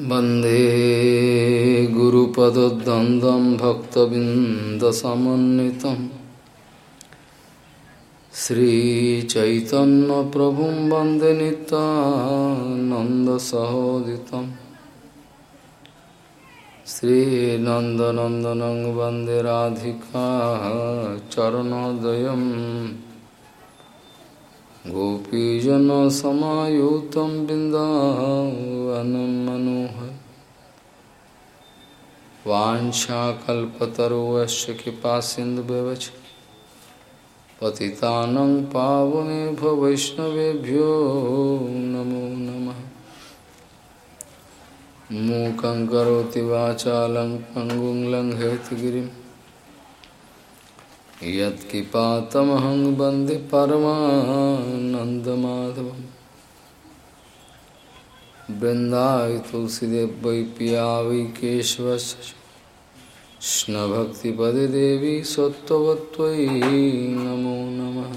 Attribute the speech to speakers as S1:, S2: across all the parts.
S1: वंदे गुरुपदद्वन्द्वं भक्तबिन्दसमन्वितं श्रीचैतन्यप्रभुं वंदे नितानन्दसहोदितं श्रीनन्दनन्दनं वंदे राधिका चरणोदयम्। गोपीजनसमायुतं बिन्दावनं मनोहर वाञ्छाकल्पतरुवश्च कृपासिन्धुव्यवच पतितानं पावनेभ्यो वैष्णवेभ्यो नमो नमः। मूकं करोति वाचालं पङ्गुं लङ्घयति यत्किपातमहं वंदे परमानन्दमाधवं बृन्दाय तुलसीदेव वै पिया कृष्णभक्तिपदे देवी सत्त्ववत्त्वयि नमो नमः।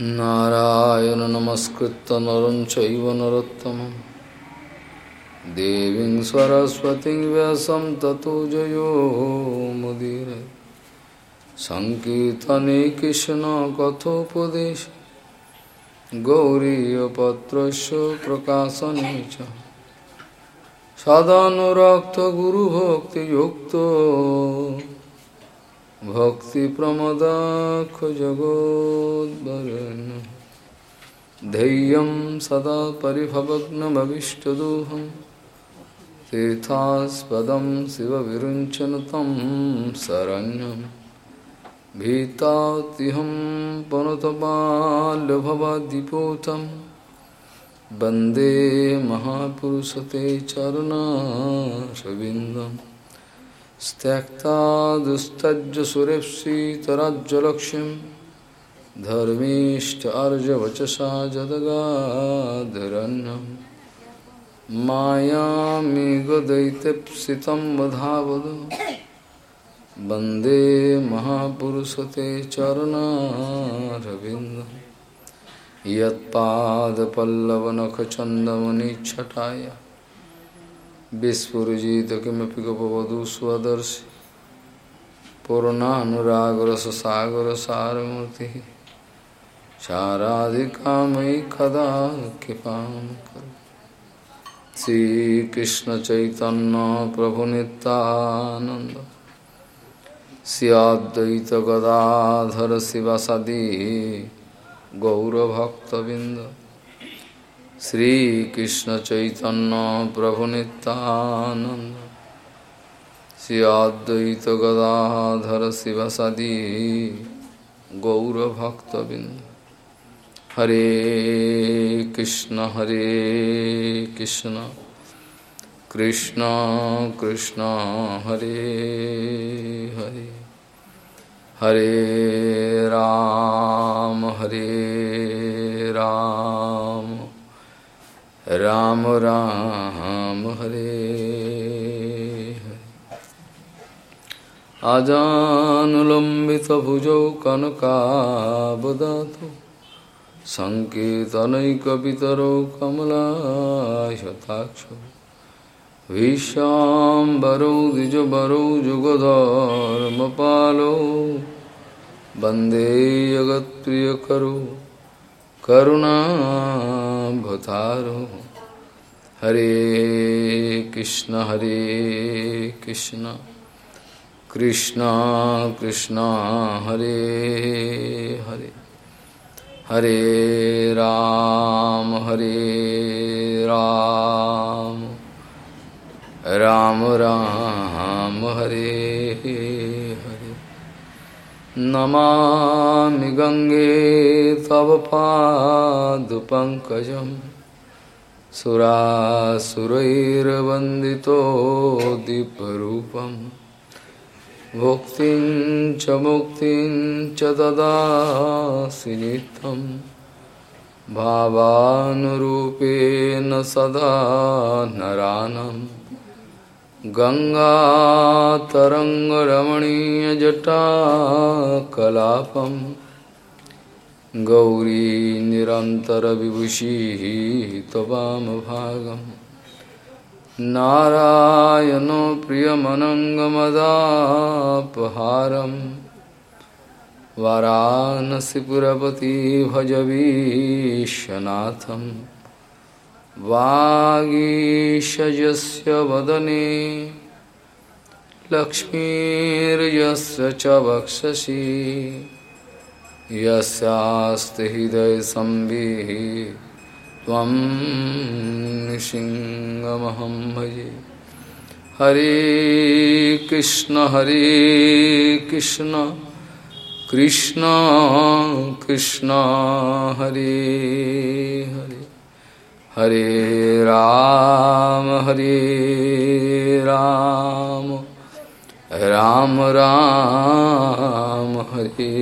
S1: नारायण नमस्कृत्य नरं चैव नरोत्तमम्। देवीं सरस्वतीं व्यासं ततो जयो मुदीरये। सङ्कीर्तने कृष्णकथोपदेश गौरीयपत्रस्य प्रकाशने च सदानुरक्तगुरुभक्तियुक्तो भक्तिप्रमदाखजगोद्वरेण्य धैर्यं सदा परिभवग्नमविष्टदोहम् तीर्थास्पदं शिवविरुञ्चन तं शरण्यम् भीतातिहं पनुतपाल्भवद्विपोतं वंदे महापुरुषते चरुणाशविन्दं त्यक्ता दुस्तज सुरेप्सितराज्यलक्ष्यं धर्मीष्ट अर्जवचसा जदगाधरण्यं मायामि गदयितप्सितं वधावद वंदे महापुरुषते चरणारविन्दं यत्पादपल्लवनखचन्दमनिच्छटाय। विस्फुरिजित किमपि गपवधू स्वदर्शि पूर्णानुरागरससागरसारमूर्तिः। साराधिकामयि कदा कृपां करो श्रीकृष्णचैतन्यप्रभुनितानन्द सियाद्वैत गदाधर शिवसदी गौरभक्तबिंद श्रीकृष्ण चैतन्य प्रभु नित्यानंद सियाद्वैत गदाधर शिवसदी गौरभक्तबिंद हरे कृष्ण हरे कृष्ण। कृष्ण कृष्ण, हरे हरे। हरे राम हरे राम। राम राम, हरे आजानुलम्बितभुजौ कनकाबदातु सङ्केतनैकपितरौ कमलायताक्षौ। विश्वाम्बरौ द्विजबरौ जुगधर्मपालो। वंदे जगत्प्रियकरो, करुणाभतारो। हरे कृष्ण हरे कृष्ण। कृष्ण कृष्ण, हरे हरे। हरे राम हरे राम। राम राम हरे हरे। नमामि गङ्गे तव पादपङ्कजं सुरासुरैर्वन्दितो दिव्यरूपं भुक्तिं च मुक्तिं च ददासि नित्यं भावानुरूपेण सदा नरानम्। गंगा गङ्गातरङ्गरमणीयजटा कलापं गौरी निरन्तरविभूषिः तवामभागं नारायणो प्रियमनङ्गमदापहारं वाराणसीपुरपति भजवीशनाथम् वागीशयस्य वदने, लक्ष्मीर्यस्य च वक्षसि, यस्यास्ति हृदयसंविः त्वं सिंहमहं भजे हरे कृष्ण हरे कृष्ण कृष्ण कृष्ण, हरे हरे। हरे राम हरे राम। राम राम हरे।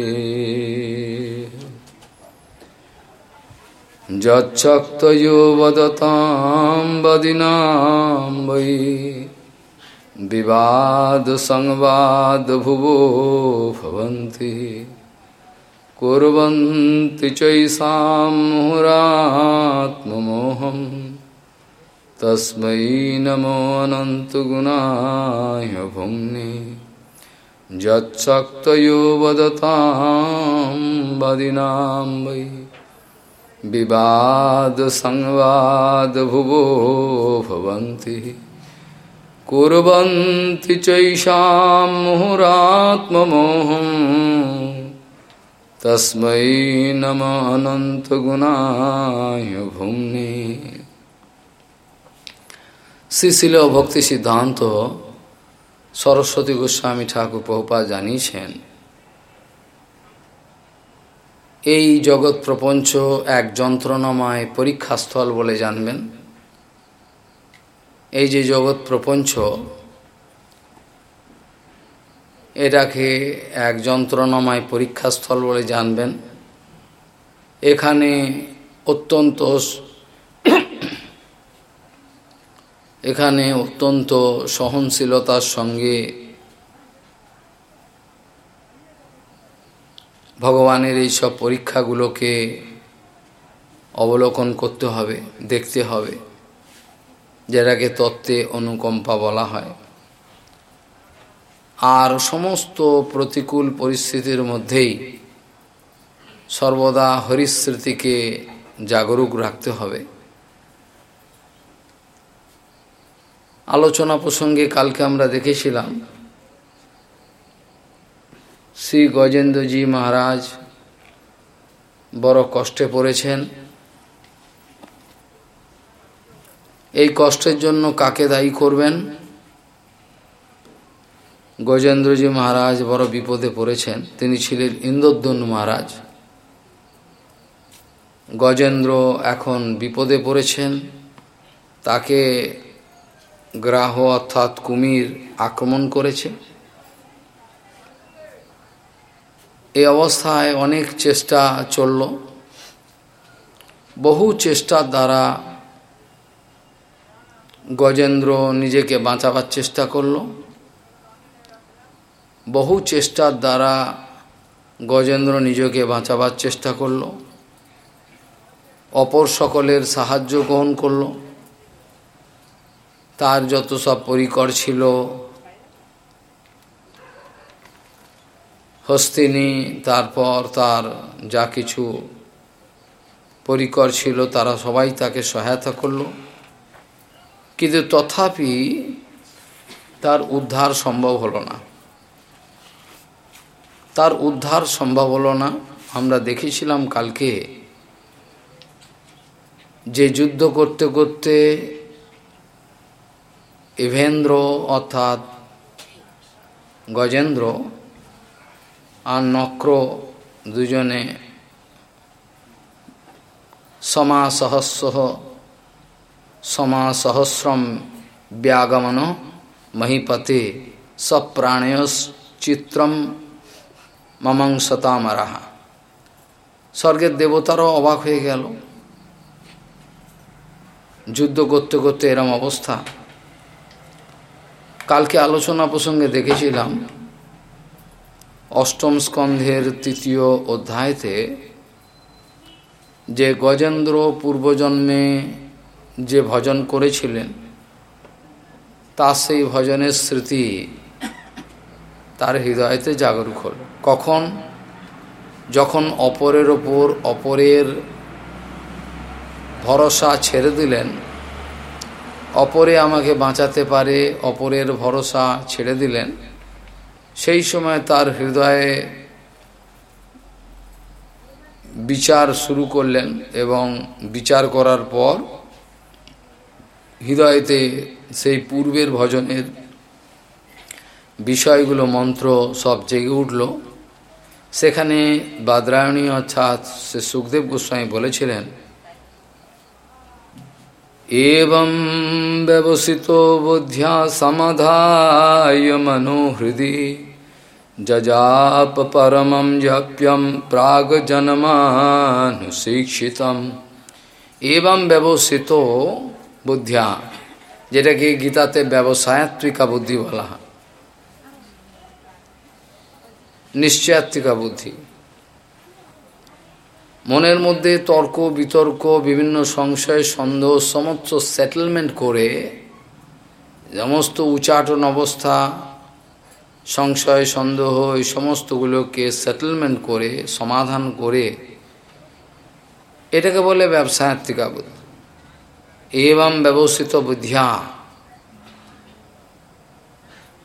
S1: यच्चक्तयो वदतां वदिनां वै विवादसंवादभुवो भवन्ति। कुर्वन्ति चैषां मुहुरात्ममोहम् तस्मै नमो अनन्तगुणाय भुङ्ने यच्छक्तयो वदतां वदिनां वै। विवादसंवादभुवो भवन्ति। कुर्वन्ति चैषां मुहुरात्ममोहम्। तस्मै नम अनन्तगुणाय भुङ्ने শ্রীশিল ভক্তি সিদ্ধান্ত সরস্বতী গোস্বামী ঠাকুর প্রভুপা জানিয়েছেন এই জগৎ প্রপঞ্চ এক যন্ত্রণাময় পরীক্ষাস্থল বলে জানবেন এই যে জগৎ প্রপঞ্চ এটাকে এক যন্ত্রণাময় পরীক্ষাস্থল বলে জানবেন। এখানে অত্যন্ত এখানে অত্যন্ত সহনশীলতার সঙ্গে ভগবানের এই সব পরীক্ষাগুলোকে অবলোকন করতে হবে, দেখতে হবে। যেটাকে তত্ত্বে অনুকম্পা বলা হয়। আর সমস্ত প্রতিকূল পরিস্থিতির মধ্যেই সর্বদা হরিস্মৃতিকে জাগরুক রাখতে হবে। আলোচনা প্রসঙ্গে কালকে আমরা দেখেছিলাম, শ্রী গজেন্দ্রজি মহারাজ বড় কষ্টে পড়েছেন। এই কষ্টের জন্য কাকে দায়ী করবেন? গজেন্দ্রজি মহারাজ বড় বিপদে পড়েছেন। তিনি ছিলেন ইন্দ্রদ্যনু মহারাজ। গজেন্দ্র এখন বিপদে পড়েছেন। তাকে গ্রাহ অর্থাৎ কুমির আক্রমণ করেছে। এই অবস্থায় অনেক চেষ্টা চলল। বহু চেষ্টার দ্বারা গজেন্দ্র নিজেকে বাঁচাবার চেষ্টা করল। বহু চেষ্টার দ্বারা গজেন্দ্র নিজেকে বাঁচাবার চেষ্টা করল। অপর সকলের সাহায্য গ্রহণ করল। তার যত সব পরিকর ছিল, হস্তিনী, তারপর তার যা কিছু পরিকর ছিল, তারা সবাই তাকে সহায়তা করল। কিন্তু তথাপি তার উদ্ধার সম্ভব হলো না। তার উদ্ধার সম্ভব হলো না। আমরা দেখেছিলাম কালকে যে যুদ্ধ করতে করতে ইভেন্দ্র অর্থাৎ গজেন্দ্র আর নক্র দুজনে সমাসহস্র সমাসহস্রম ব্যাগমন মহিপতে সপ্রাণয়শ্চিত্রম মমংসতামারাহা স্বর্গের দেবতারও অবাক হয়ে গেল। যুদ্ধ করতে করতে এরম অবস্থা। কালকে আলোচনা প্রসঙ্গে দেখেছিলাম, অষ্টম স্কন্ধের তৃতীয় অধ্যায়তে যে গজেন্দ্র পূর্বজন্মে যে ভজন করেছিলেন তার সেই ভজনের স্মৃতি তার হৃদয়তে জাগরুক হল। কখন? যখন অপরের ওপর অপরের ভরসা ছেড়ে দিলেন, অপরে আমাকে বাঁচাতে পারে, অপরের ভরসা ছেড়ে দিলেন, সেই সময় তার হৃদয়ে বিচার শুরু করলেন এবং বিচার করার পর হৃদয়তে সেই পূর্বের ভজনের বিষয়গুলো মন্ত্র সব জেগে উঠল। সেখানে বাদরায়ণী অর্থাৎ সে সুখদেব গোস্বামী বলেছিলেন এবং ব্যবসিত বোধ্যা সমাধায় মনোহৃদি যজাপ পরমম জপ্যম প্রাগ জন্মানুশিক্ষিতম। এবং ব্যবসিত বুদ্ধিয়া, যেটাকে গীতাতে ব্যবসায়াত্মিকা বুদ্ধি বলা হয়। নিশ্চয়াত্মিকা বুদ্ধি। মনের মধ্যে তর্ক, বিতর্ক, বিভিন্ন সংশয়, সন্দেহ, সমস্ত সেটেলমেন্ট করে সমস্ত উচাটন অবস্থা, সংশয়, সন্দেহ, এই সমস্তগুলোকে সেটেলমেন্ট করে, সমাধান করে এটাকে বলে ব্যবসায়াত্মিকা বুদ্ধি। এবং ব্যবস্থিত বুদ্ধিয়া।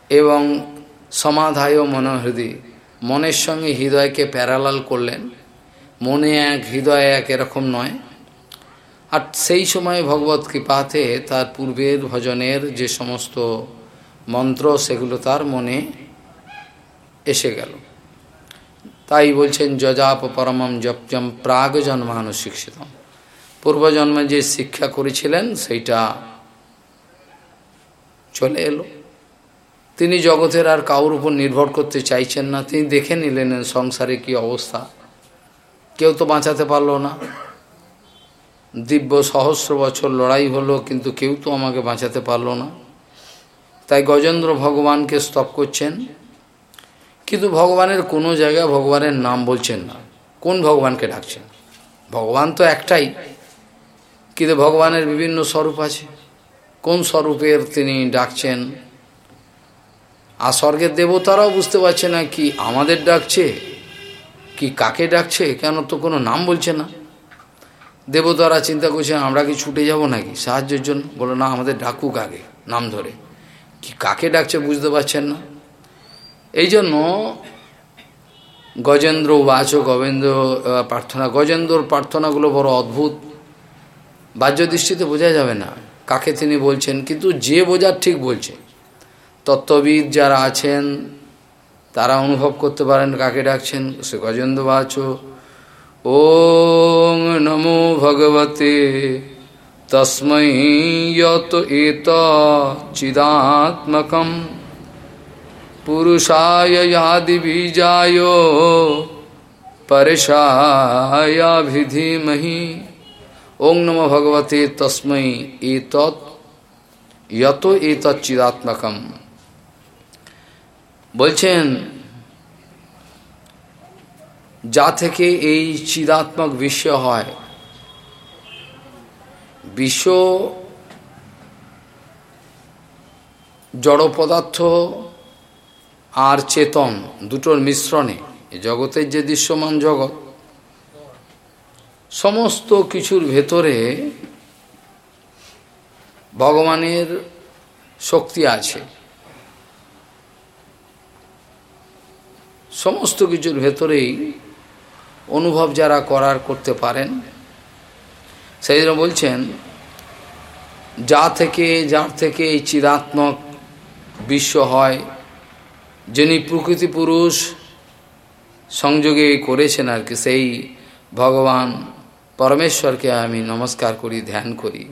S1: এবং সমাধায় মনোহৃদি। মনের সঙ্গে হৃদয়কে প্যারালাল করলেন। মনে এক হৃদয় এক এরকম নয়। আর সেই সময় ভগবত কৃপাতে তার পূর্বের ভজনের যে সমস্ত মন্ত্র, সেগুলো তার মনে এসে গেল। তাই বলছেন, যজাপ পরমম জপজম প্রাগ জন্মানু শিক্ষিতম। পূর্বজন্মে যে শিক্ষা করেছিলেন, সেইটা চলে এলো। তিনি জগতের আর কাউর উপর নির্ভর করতে চাইছেন না। তিনি দেখে নিলেন সংসারে কি অবস্থা। কেউ তো বাঁচাতে পারল না। দিব্য সহস্র বছর লড়াই হলো, কিন্তু কেউ তো আমাকে বাঁচাতে পারল না। তাই গজেন্দ্র ভগবানকে স্তব করছেন। কিন্তু ভগবানের কোনো জায়গায় ভগবানের নাম বলছেন না। কোন ভগবানকে ডাকছেন? ভগবান তো একটাই। কিন্তু ভগবানের বিভিন্ন স্বরূপ আছে। কোন স্বরূপের তিনি ডাকছেন? আর স্বর্গের দেবতারাও বুঝতে পারছে না কি আমাদের ডাকছে, কি কাকে ডাকছে, কেন তো কোনো নাম বলছে না। দেবতারা চিন্তা করছে, আমরা কি ছুটে যাব নাকি? সাহায্যের জন্য। বলো, না, আমাদের ডাকুক আগে নাম ধরে। কি কাকে ডাকছে বুঝতে পারছেন না? এই জন্য গজেন্দ্র বাচ গবেন্দ্র প্রার্থনা, গজেন্দ্রর প্রার্থনাগুলো বড় অদ্ভুত। বাহ্য দৃষ্টিতে বোঝা যাবে না কাকে তিনি বলছেন, কিন্তু যে বোঝার ঠিক বলছে। তত্ত্ববিদ যারা আছেন, তারা অনুভব করতে পারেন, কাকে ডাকছেন? সে গজেন্দ্র বাচ। ওং নমো ভগবতে। তস্মৈ যত এত চিদাত্মকম। পুরুষায় ইয়াদিবীজায় পরেশায়াভিধিমহি ওং নম ভগবতে। তস্মৈ এত যত এতৎ চিদাত্মকম। বলছেন, যা থেকে এই চিদাত্মক বিশ্ব হয়, বিশ্ব জড় পদার্থ আর চেতন দুটোর মিশ্রণে। জগতের যে দৃশ্যমান জগৎ, সমস্ত কিছুর ভেতরে ভগবানের শক্তি আছে। সমস্ত কিছুর ভেতরেই অনুভব যারা করার করতে পারেন সেই জন্য বলছেন, যা থেকে, যার থেকে এই চিরাত্মক বিশ্ব হয়, যিনি প্রকৃতি পুরুষ সংযোগে করেছেন আর কি, সেই ভগবান পরমেশ্বরকে আমি নমস্কার করি, ধ্যান করি।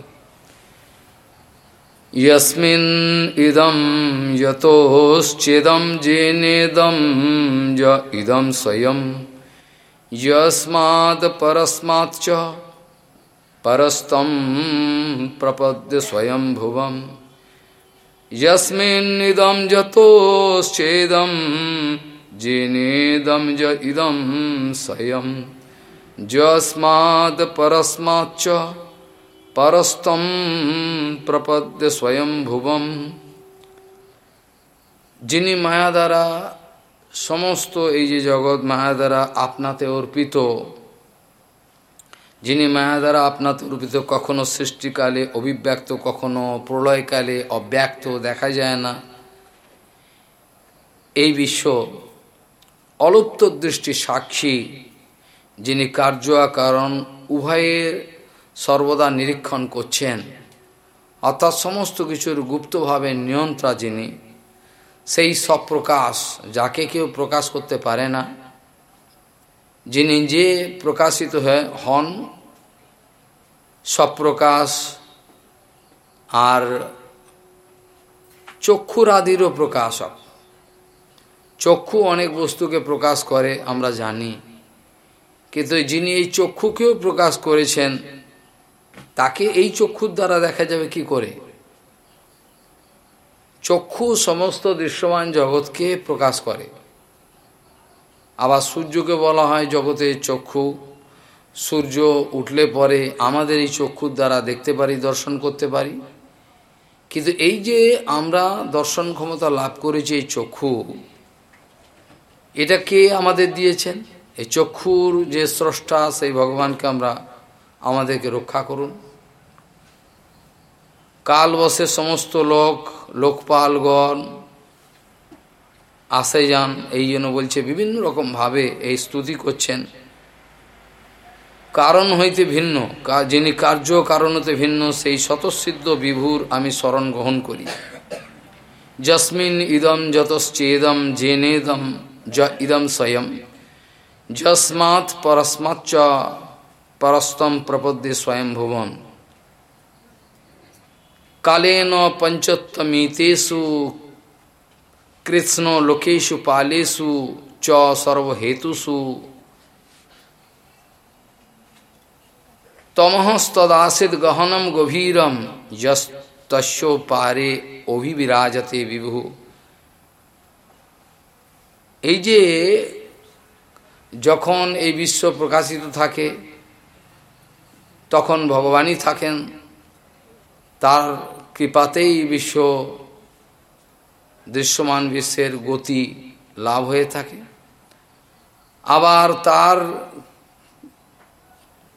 S1: यस्मिन् इदं यतोश्चिदं जेनेदं य इदं स्वयं। यस्मात्परस्माच्च परस्तं प्रपद्य स्वयं भुवं यस्मिन्निदं यतोश्चेदं जेनेदं य इदं स्वयं। यस्मात्परस्माच्च পরস্তম প্রপদ্য স্বয়ং ভুবম। যিনি মায়া দ্বারা সমস্ত এই যে জগৎ মায়া দ্বারা আপনাতে অর্পিত, যিনি মায়া দ্বারা আপনাতে অর্পিত, কখনো সৃষ্টিকালে অভিব্যক্ত কখনো প্রলয়কালে অব্যক্ত দেখা যায় না। এই বিশ্ব অলুপ্ত দৃষ্টি সাক্ষী, যিনি কার্য কারণ উভয়ের সর্বদা নিরীক্ষণ করছেন। অর্থাৎ সমস্ত কিছুর গুপ্তভাবে নিয়ন্ত্রা যিনি, সেই সব প্রকাশ, যাকে কেউ প্রকাশ করতে পারে না। যিনি যে প্রকাশিত হন সপ্রকাশ আর চক্ষুর আদিরও প্রকাশক। চক্ষু অনেক বস্তুকে প্রকাশ করে, আমরা জানি। কিন্তু যিনি এই চক্ষুকেও প্রকাশ করেছেন তাকে এই চক্ষুর দ্বারা দেখা যাবে কি করে? চক্ষু সমস্ত দৃশ্যমান জগৎকে প্রকাশ করে। আবার সূর্যকে বলা হয় জগতের চক্ষু। সূর্য উঠলে পরে আমাদের এই চক্ষুর দ্বারা দেখতে পারি, দর্শন করতে পারি। কিন্তু এই যে আমরা দর্শন ক্ষমতা লাভ করেছি এই চক্ষু, এটা কে আমাদের দিয়েছেন? এই চক্ষুর যে স্রষ্টা, সেই ভগবানকে আমরা, আমাদেরকে রক্ষা করুন। কাল বসে সমস্ত লোক, লোকপালগণ আসে যান এই জন্য বলছে, বিভিন্ন রকমভাবে এই স্তুতি করছেন। কারণ হইতে ভিন্ন যিনি কার্য কারণ কারণতে ভিন্ন, সেই স্বতঃসিদ্ধ বিভুর আমি স্মরণ গ্রহণ করি। যস্মিন ইদম যতশ্চেদম জেনেদম য ইদম স্বয়ং। যস্মাৎ পরস্মাচ্চ পরস্তম প্রপদ্যে স্বয়ং ভুবন কালেন পঞ্চত্তমিতেষু কৃষ্ণ লোকেশু পালেষু চ সর্বহেতুষু তমহস্তদাসিদ গহনম গভীরম যস্তস্য পারে অভিবিরাজতে বিভু এই যে যখন এই বিশ্ব প্রকাশিত থাকে, তখন ভগবানই থাকেন, তার কৃপাতেই বিশ্ব দৃশ্যমান বিশ্বের গতি লাভ হয়ে থাকে। আবার তার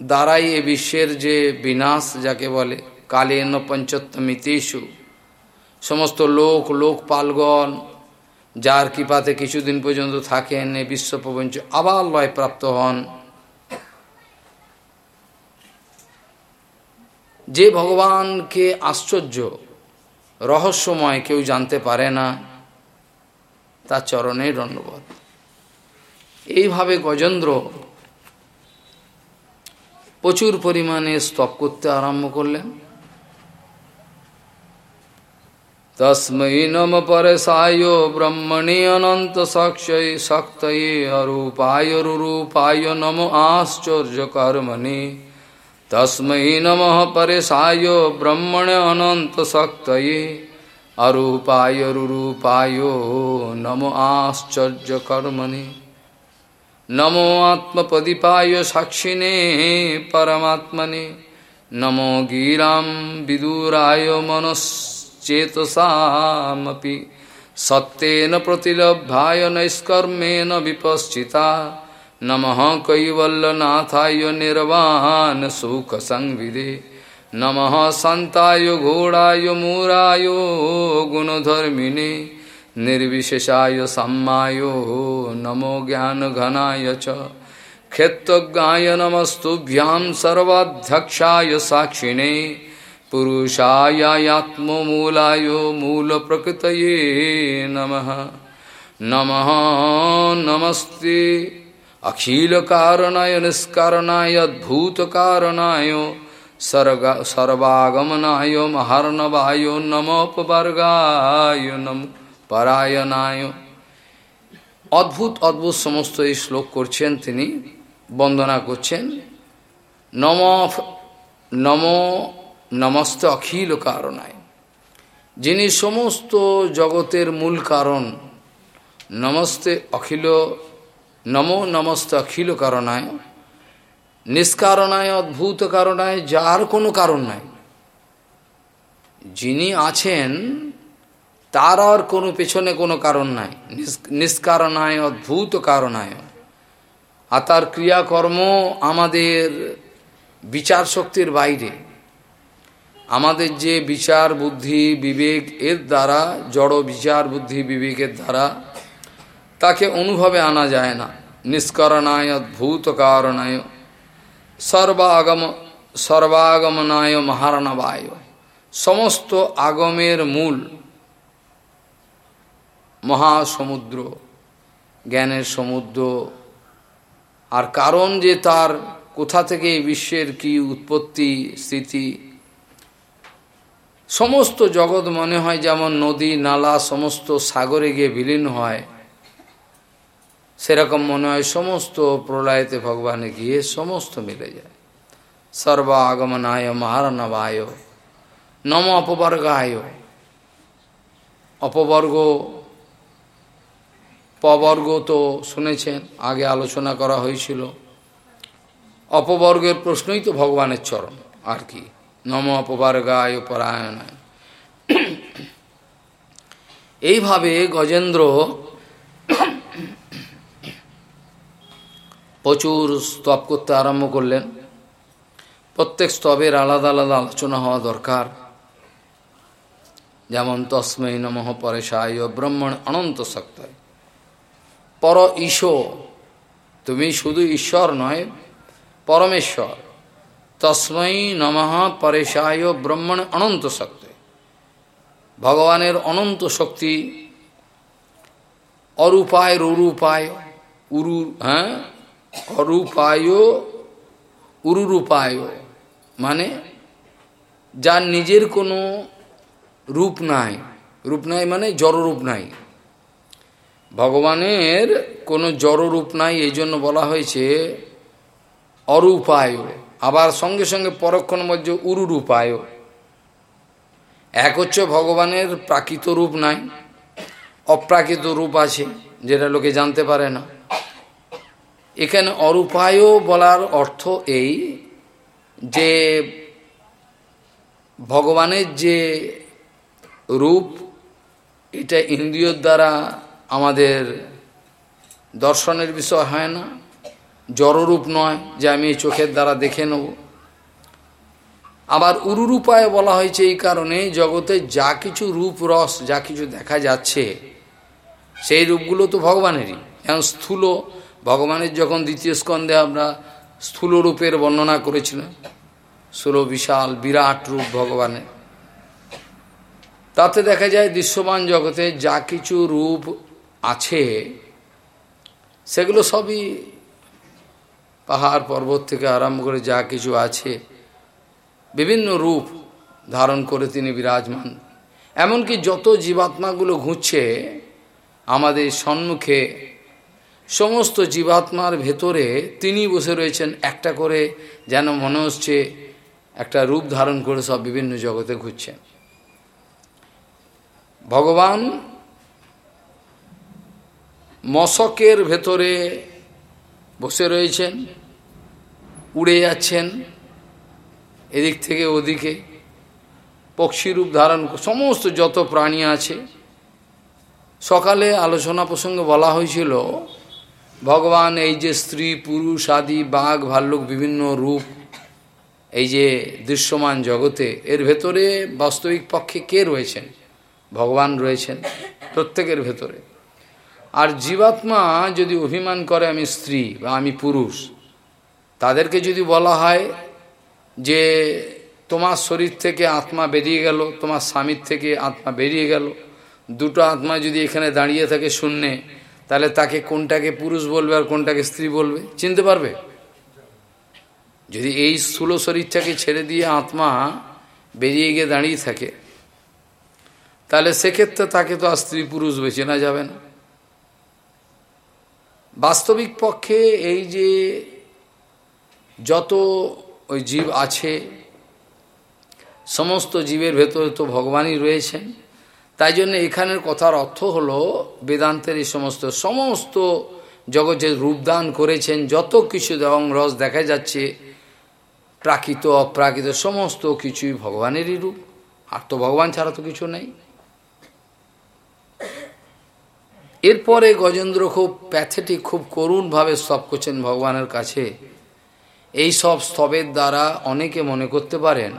S1: দ্বারাই এ বিশ্বের যে বিনাশ, যাকে বলে কালেন পঞ্চত্তমিতেশু সমস্ত লোক, লোকপালগণ, যার কৃপাতে কিছুদিন পর্যন্ত থাকেন এ বিশ্বপ্রপঞ্চ, আবার লয় প্রাপ্ত হন। যে ভগবানকে আশ্চর্য, রহস্যময় কেউ জানতে পারে না, তার চরণে দণ্ডবোধ। এইভাবে গজেন্দ্র প্রচুর পরিমাণে স্তব করতে আরম্ভ করলেন। তস্মৈ নম পরসায় ব্রহ্মণে অনন্ত সাক্ষয় শক্তয়ে অরূপায় রূপায় নম, আশ্চর্য কর্মণে। तस्मै नमः परेशाय ब्रह्मण अनन्तशक्तये अरूपाय रुरूपायो नमो आश्चर्यकर्मणि नमो आत्मपदीपाय साक्षिणे परमात्मने। नमो गीरां विदुराय मनश्चेतसामपि। सत्येन प्रतिलब्धाय नैष्कर्मेण विपश्चिता। नम कैवल्यनाथाय निर्वाण सुख संविदे। नमः संताय घोड़ाय मूराय गुणधर्मिणे निर्विशेषाय सम्माय नमो ज्ञान घनाय च। क्षेत्रज्ञाय नमस्तुभ्यां सर्वाध्यक्षाय साक्षिणे। पुरुषायात्मूलाय मूलप्रकृतये नमः। नमः, नमस्ते। अखिलकारणाय निष्कारणाय अद्भुतकारणाय सर्ग सर्वागमनाय महार्णवाय नमोपवर्गाय नमो পারায়ণায় অদ্ভুত অদ্ভুত সমস্ত এই শ্লোক করছেন তিনি বন্দনা করছেন নম নম নমস্তে অখিল কারণায় যিনি সমস্ত জগতের মূল কারণ নমস্তে অখিল নম নমস্তে অখিল কারণায়, নিষ্কারণায়, অদ্ভুত কারণায়, যার কোনো কারণ নাই। যিনি আছেন, তার আর কোনো পেছনে কোনো কারণ নাই। নিষ্কারণায়, অদ্ভুত কারণায়। আর তার ক্রিয়াকর্ম আমাদের বিচার শক্তির বাইরে। আমাদের যে বিচার বুদ্ধি বিবেক এর দ্বারা, জড় বিচার বুদ্ধি বিবেকের দ্বারা তাকে অনুভবে আনা যায় না। নিষ্করণায় অদ্ভুত কারণায় সর্বাগম সর্বাগমনায় মহারণবায়। সমস্ত আগমের মূল মহাসমুদ্র, জ্ঞানের সমুদ্র। আর কারণ যে তার কোথা থেকে বিশ্বের কি উৎপত্তি, স্থিতি। সমস্ত জগৎ মনে হয় যেমন নদী, নালা, সমস্ত সাগরে গিয়ে বিলীন হয়। সেরকম মনে হয় সমস্ত প্রলয়তে ভগবানে গিয়ে সমস্ত মিলে যায়। সর্ব আগমনায় মহারণবায়, নম অপবর্গায়। অপবর্গ, পবর্গ তো শুনেছেন, আগে আলোচনা করা হয়েছিল। অপবর্গের প্রশ্নই তো ভগবানের চরণ, আর কি। নম অপবর্গায় পরায়ণায়। এইভাবে গজেন্দ্র প্রচুর স্তব করতে আরম্ভ করলেন। প্রত্যেক স্তবের আলাদা আলাদা আলোচনা হওয়া দরকার। যেমন, তসমৈ নমঃ পরেশায় ব্রহ্মণ অনন্ত শক্তায়। পর ঈশো, তুমি শুধু ঈশ্বর নয়, পরমেশ্বর। তসমৈ নমঃ পরেশায় ব্রহ্মণ অনন্ত শক্তি ভগবানের অনন্ত শক্তি অরূপায় রুরূপায়, উরু হ্যাঁ? অরূপায়, উরুরূপায়। মানে যার নিজের কোনো রূপ নাই। রূপ নাই মানে জড়রূপ নাই। ভগবানের কোনো জড়রূপ নাই, এই জন্য বলা হয়েছে অরূপায়। আবার সঙ্গে সঙ্গে পরক্ষণ মধ্যে উরুরূপায়। এক হচ্ছে ভগবানের প্রাকৃত রূপ নাই, অপ্রাকৃত রূপ আছে, যেটা লোকে জানতে পারে না। এখানে অরূপায় বলার অর্থ এই যে ভগবানের যে রূপ, এটা ইন্দ্রিয়র দ্বারা আমাদের দর্শনের বিষয় হয় না। জড়রূপ নয় যে আমি চোখের দ্বারা দেখে নেব। আবার উরুরূপায় বলা হয়েছে এই কারণে জগতে যা কিছু রূপ, রস, যা কিছু দেখা যাচ্ছে, সেই রূপগুলো তো ভগবানেরই। যেমন স্থূল ভগবানের যখন দ্বিতীয় স্কন্ধে আমরা স্থূল রূপের বর্ণনা করেছিলাম, স্থূল, বিশাল, বিরাট রূপ ভগবানের, তাতে দেখা যায় দৃশ্যমান জগতে যা কিছু রূপ আছে, সেগুলো সবই পাহাড় পর্বত থেকে আরম্ভ করে যা কিছু আছে, বিভিন্ন রূপ ধারণ করে তিনি বিরাজমান। এমনকি যত জীবাত্মাগুলো ঘুরছে, আমাদের সম্মুখে সমস্ত জীবাত্মার ভেতরে তিনি বসে রয়েছেন একটা করে যেন মনে হচ্ছে একটা রূপ ধারণ করে সব বিভিন্ন জগতে ঘুরছেন। ভগবান মশকের ভেতরে বসে রয়েছেন, উড়ে যাচ্ছেন, এদিক থেকে ওদিকে, পক্ষী রূপ ধারণ সমস্ত যত প্রাণী আছে, সকালে আলোচনা প্রসঙ্গে বলা হয়েছিল ভগবান এই যে স্ত্রী, পুরুষ, আদি, বাঘ, ভাল্লুক, বিভিন্ন রূপ, এই যে দৃশ্যমান জগতে, এর ভেতরে বাস্তবিক পক্ষে কে রয়েছেন? ভগবান রয়েছেন প্রত্যেকের ভেতরে। আর জীবাত্মা যদি অভিমান করে আমি স্ত্রী বা আমি পুরুষ, তাদেরকে যদি বলা হয় যে তোমার শরীর থেকে আত্মা বেরিয়ে গেল, তোমার স্বামীর থেকে আত্মা বেরিয়ে গেল, দুটো আত্মা যদি এখানে দাঁড়িয়ে থাকে শূন্যে তাহলে তাকে কোনটাকে পুরুষ বলবে আর কোনটাকে স্ত্রী বলবে? চিনতে পারবে? যদি এই স্থূল শরীরটাকে ছেড়ে দিয়ে আত্মা বেরিয়ে গিয়ে দাঁড়িয়ে থাকে, তাহলে সেক্ষেত্রে তাকে তো আর স্ত্রী পুরুষ বেছে না যাবে না। বাস্তবিক পক্ষে এই যে যত ওই জীব আছে, সমস্ত জীবের ভেতরে তো ভগবানই রয়েছেন। তাই জন্য এখানের কথার অর্থ হলো, বেদান্তের এই সমস্ত সমস্ত জগৎ যে রূপদান করেছেন, যত কিছু এবং রস দেখা যাচ্ছে, প্রাকৃত, অপ্রাকৃত, সমস্ত কিছুই ভগবানেরই রূপ। আর তো ভগবান ছাড়া তো কিছু নেই। এরপরে গজেন্দ্র খুব প্যাথেটিক খুব করুণভাবে স্তব করছেন ভগবানের কাছে। এই সব স্তবের দ্বারা অনেকে মনে করতে পারেন,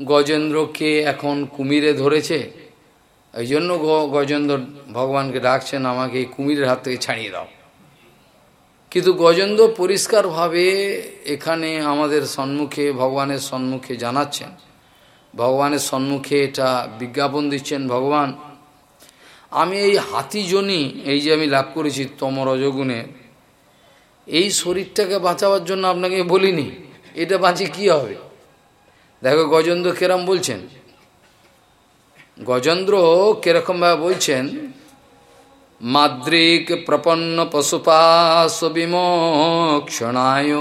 S1: গজেন্দ্রকে এখন কুমিরে ধরেছে। এই জন্য গজেন্দ্র ভগবানকে ডাকছেন, আমাকে এই কুমিরের হাত থেকে ছাড়িয়ে দাও। কিন্তু গজেন্দ্র পরিষ্কারভাবে এখানে আমাদের সম্মুখে, ভগবানের সম্মুখে জানাচ্ছেন। ভগবানের সম্মুখে এটা বিজ্ঞাপন দিচ্ছেন, ভগবান, আমি এই হাতিজনী, এই যে আমি লাভ করেছি তম রজগুণে এই শরীরটাকে বাঁচাবার জন্য আপনাকে বলিনি, এটা বাঁচে কি হবে? দেখো, গজেন্দ্র কেরম বলছেন গজেন্দ্র কিরকমভাবে বলছেন? মাদ্রিক প্রপন্ন পশুপাশ বিমোক্ষণায়,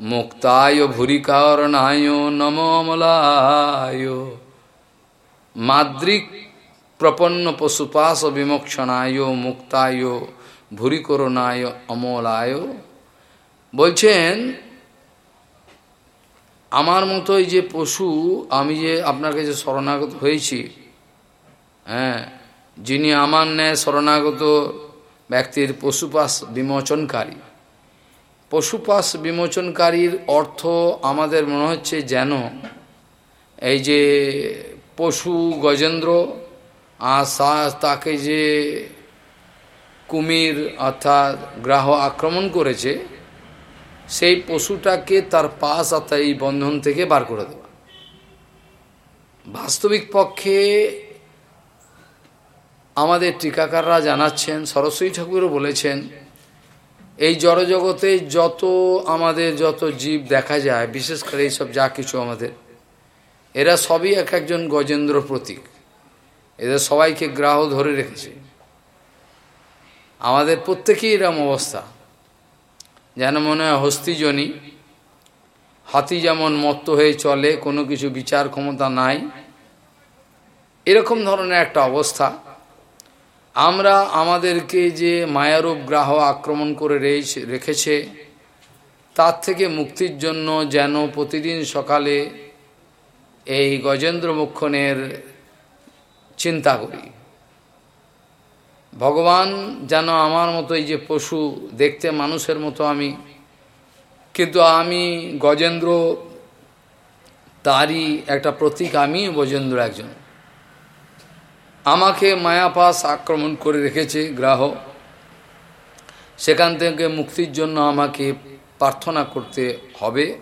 S1: মুক্তায় ভূরিকারণায় নমলায় মাদ্রিক প্রপন্ন পশুপাশ বিমোক্ষণায়, মুক্তায় ভূরিকরণায় অমলায়। বলছেন আমার মতো এই যে পশু, আমি যে আপনার কাছে শরণাগত হয়েছি হ্যাঁ যিনি আমার ন্যায় শরণাগত ব্যক্তির পশুপাস বিমোচনকারী। পশুপাস বিমোচনকারীর অর্থ আমাদের মনে হচ্ছে যেন এই যে পশু গজেন্দ্র, আর তাকে যে কুমির অর্থাৎ গ্রাহ আক্রমণ করেছে সেই পশুটাকে তার পাশ অর্থাৎ এই বন্ধন থেকে বার করে দেওয়া। বাস্তবিক পক্ষে আমাদের টিকাকাররা জানাচ্ছেন, সরস্বতী ঠাকুরও বলেছেন, এই জড়জগতে যত আমাদের যত জীব দেখা যায়, বিশেষ করে এইসব যা কিছু আমাদের, এরা সবই এক একজন গজেন্দ্র প্রতীক। এদের সবাইকে গ্রাহ ধরে রেখেছে। আমাদের প্রত্যেকেই এরম অবস্থা। যেন মনে হয় হস্তিজনী। হাতি যেমন মত্ত হয়ে চলে, কোনো কিছু বিচার ক্ষমতা নাই। এরকম ধরনের একটা অবস্থা। আমরা আমাদেরকে যে মায়ারূপ গ্রাহ আক্রমণ করে রেখেছে, তার থেকে মুক্তির জন্য যেন প্রতিদিন সকালে এই গজেন্দ্র মুক্ষণের চিন্তা করি। ভগবান যেন আমার মতো এই যে পশু, দেখতে মানুষের মতো আমি। কিন্তু আমি গজেন্দ্র, তারই একটা প্রতীক, আমি গজেন্দ্র একজন। আমাকে মায়াপাস আক্রমণ করে রেখেছে গ্রাহ সেখান থেকে মুক্তির জন্য আমাকে প্রার্থনা করতে হবে।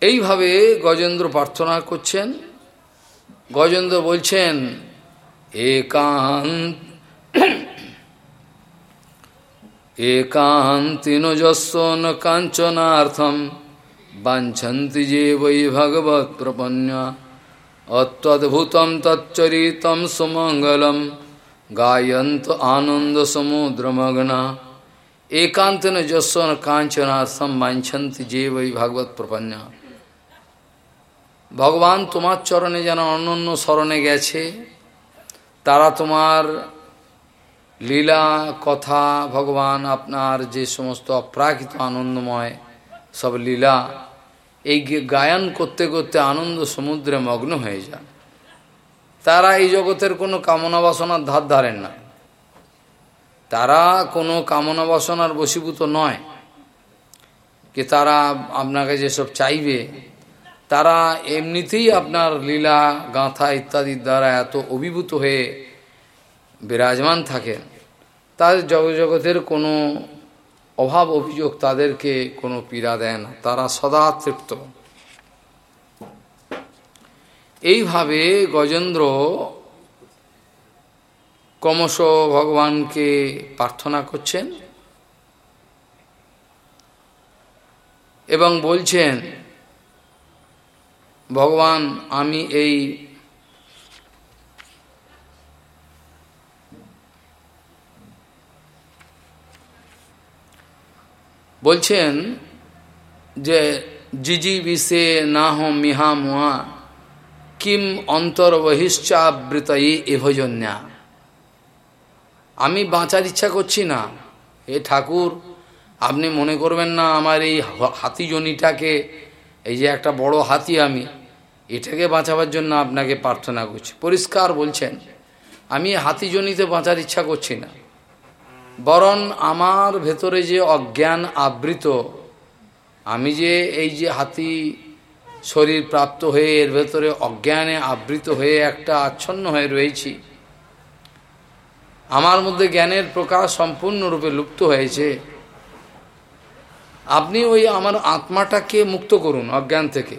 S1: এইভাবে গজেন্দ্র প্রার্থনা করছেন। গজেন্দ্র বলছেন একান্ত একান্তিনজস্ব ন কাঞ্চনার্থম। বাঞ্ছন্তি যে বৈ ভগবত প্রপন্যা অত্যদ্ভুতম তচ্চরিতম সুমঙ্গলম। গায়ন্ত আনন্দ সমুদ্রমগ্না। একান্তন যশ্বন কাঞ্চনার্থম। বাঞ্ছন্তি যে বৈ ভগবত প্রপন্যা ভগবান তোমার চরণে যেন অনন্য স্মরণে গেছে। তারা তোমার লীলা, কথা, ভগবান, আপনার যে সমস্ত অপ্রাকৃত আনন্দময় সব লীলা, এই গায়ন করতে করতে আনন্দ সমুদ্রে মগ্ন হয়ে যান তারা এই জগতের কোনো কামনা বাসনার ধার ধারেন না। তারা কোনো কামনা বাসনার বশীভূত নয়। কি তারা আপনাকে যেসব চাইবে তারা এমনিতেই আপনার লীলা, গাঁথা ইত্যাদির দ্বারা এত অভিভূত হয়ে বিরাজমান থাকেন। তাদের জগজগতের কোনো অভাব অভিযোগ তাদেরকে কোনো পীড়া দেয় না। তারা সদা তৃপ্ত। এইভাবে গজেন্দ্র ক্রমশ ভগবানকে প্রার্থনা করছেন এবং বলছেন ভগবান, আমি এই বলছেন যে জিজি বিশে না হো মিহা মুয়া কিম অন্তর বহিশ্চাবৃত এভজন্যা। আমি বাঁচার ইচ্ছা করছি না। এ ঠাকুর, আপনি মনে করবেন না আমার এই হাতিজনিটাকে, এই যে একটা বড় হাতি আমি এটাকে বাঁচাবার জন্য আপনাকে প্রার্থনা করছি। পরিষ্কার বলছেন, আমি হাতিজনিতে বাঁচার ইচ্ছা করছি না। বরং আমার ভেতরে যে অজ্ঞান আবৃত, আমি যে এই যে হাতি শরীর প্রাপ্ত হয়ে এর ভেতরে অজ্ঞানে আবৃত হয়ে একটা আচ্ছন্ন হয়ে রয়েছি, আমার মধ্যে জ্ঞানের প্রকাশ সম্পূর্ণরূপে লুপ্ত হয়েছে, আপনি ওই আমার আত্মাটাকে মুক্ত করুন অজ্ঞান থেকে।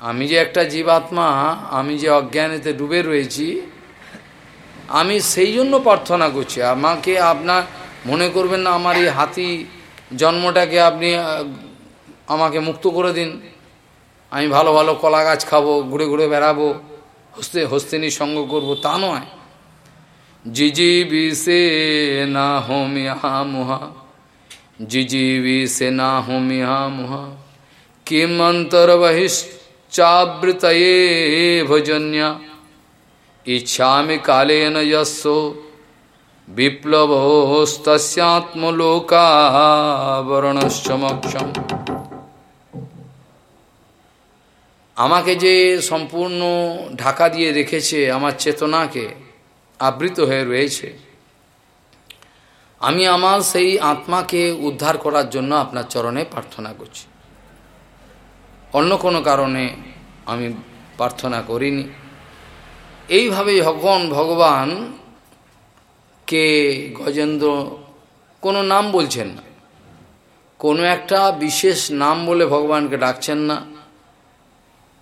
S1: আমি যে একটা জীবাত্মা, আমি যে অজ্ঞানেতে ডুবে রয়েছি, আমি সেই জন্য প্রার্থনা করছি। আমাকে আপনার, মনে করবেন না, আমার এই হাতি জন্মটাকে আপনি আমাকে মুক্ত করে দিন। আমি ভালো ভালো কলা গাছ খাব, ঘুরে ঘুরে বেড়াবো, হস্তে হস্তিনীর সঙ্গ করব, তা নয়। জিজিবি সে না হোমিয়া মুহা জিজিবি সে না হোমিয়া মুহা কিম অন্তর্বহিশ্চাবৃতয়ে ভজন্যা ইচ্ছামি কালেন যস্য বিপ্লবস্তস্যাত্মলোকাবরণশ্চমক্ষম আমাকে যে সম্পূর্ণ ঢাকা দিয়ে রেখেছে, আমার চেতনাকে আবৃত হয়ে রয়েছে। আমি আমার সেই আত্মাকে উদ্ধার করার জন্য আপনার চরণে প্রার্থনা করছি। অন্য কোনো কারণে আমি প্রার্থনা করিনি। এইভাবে ভগবান ভগবান কে গজেন্দ্র কোনো নাম বলছেন না। কোনো একটা বিশেষ নাম বলে ভগবানকে ডাকছেন না।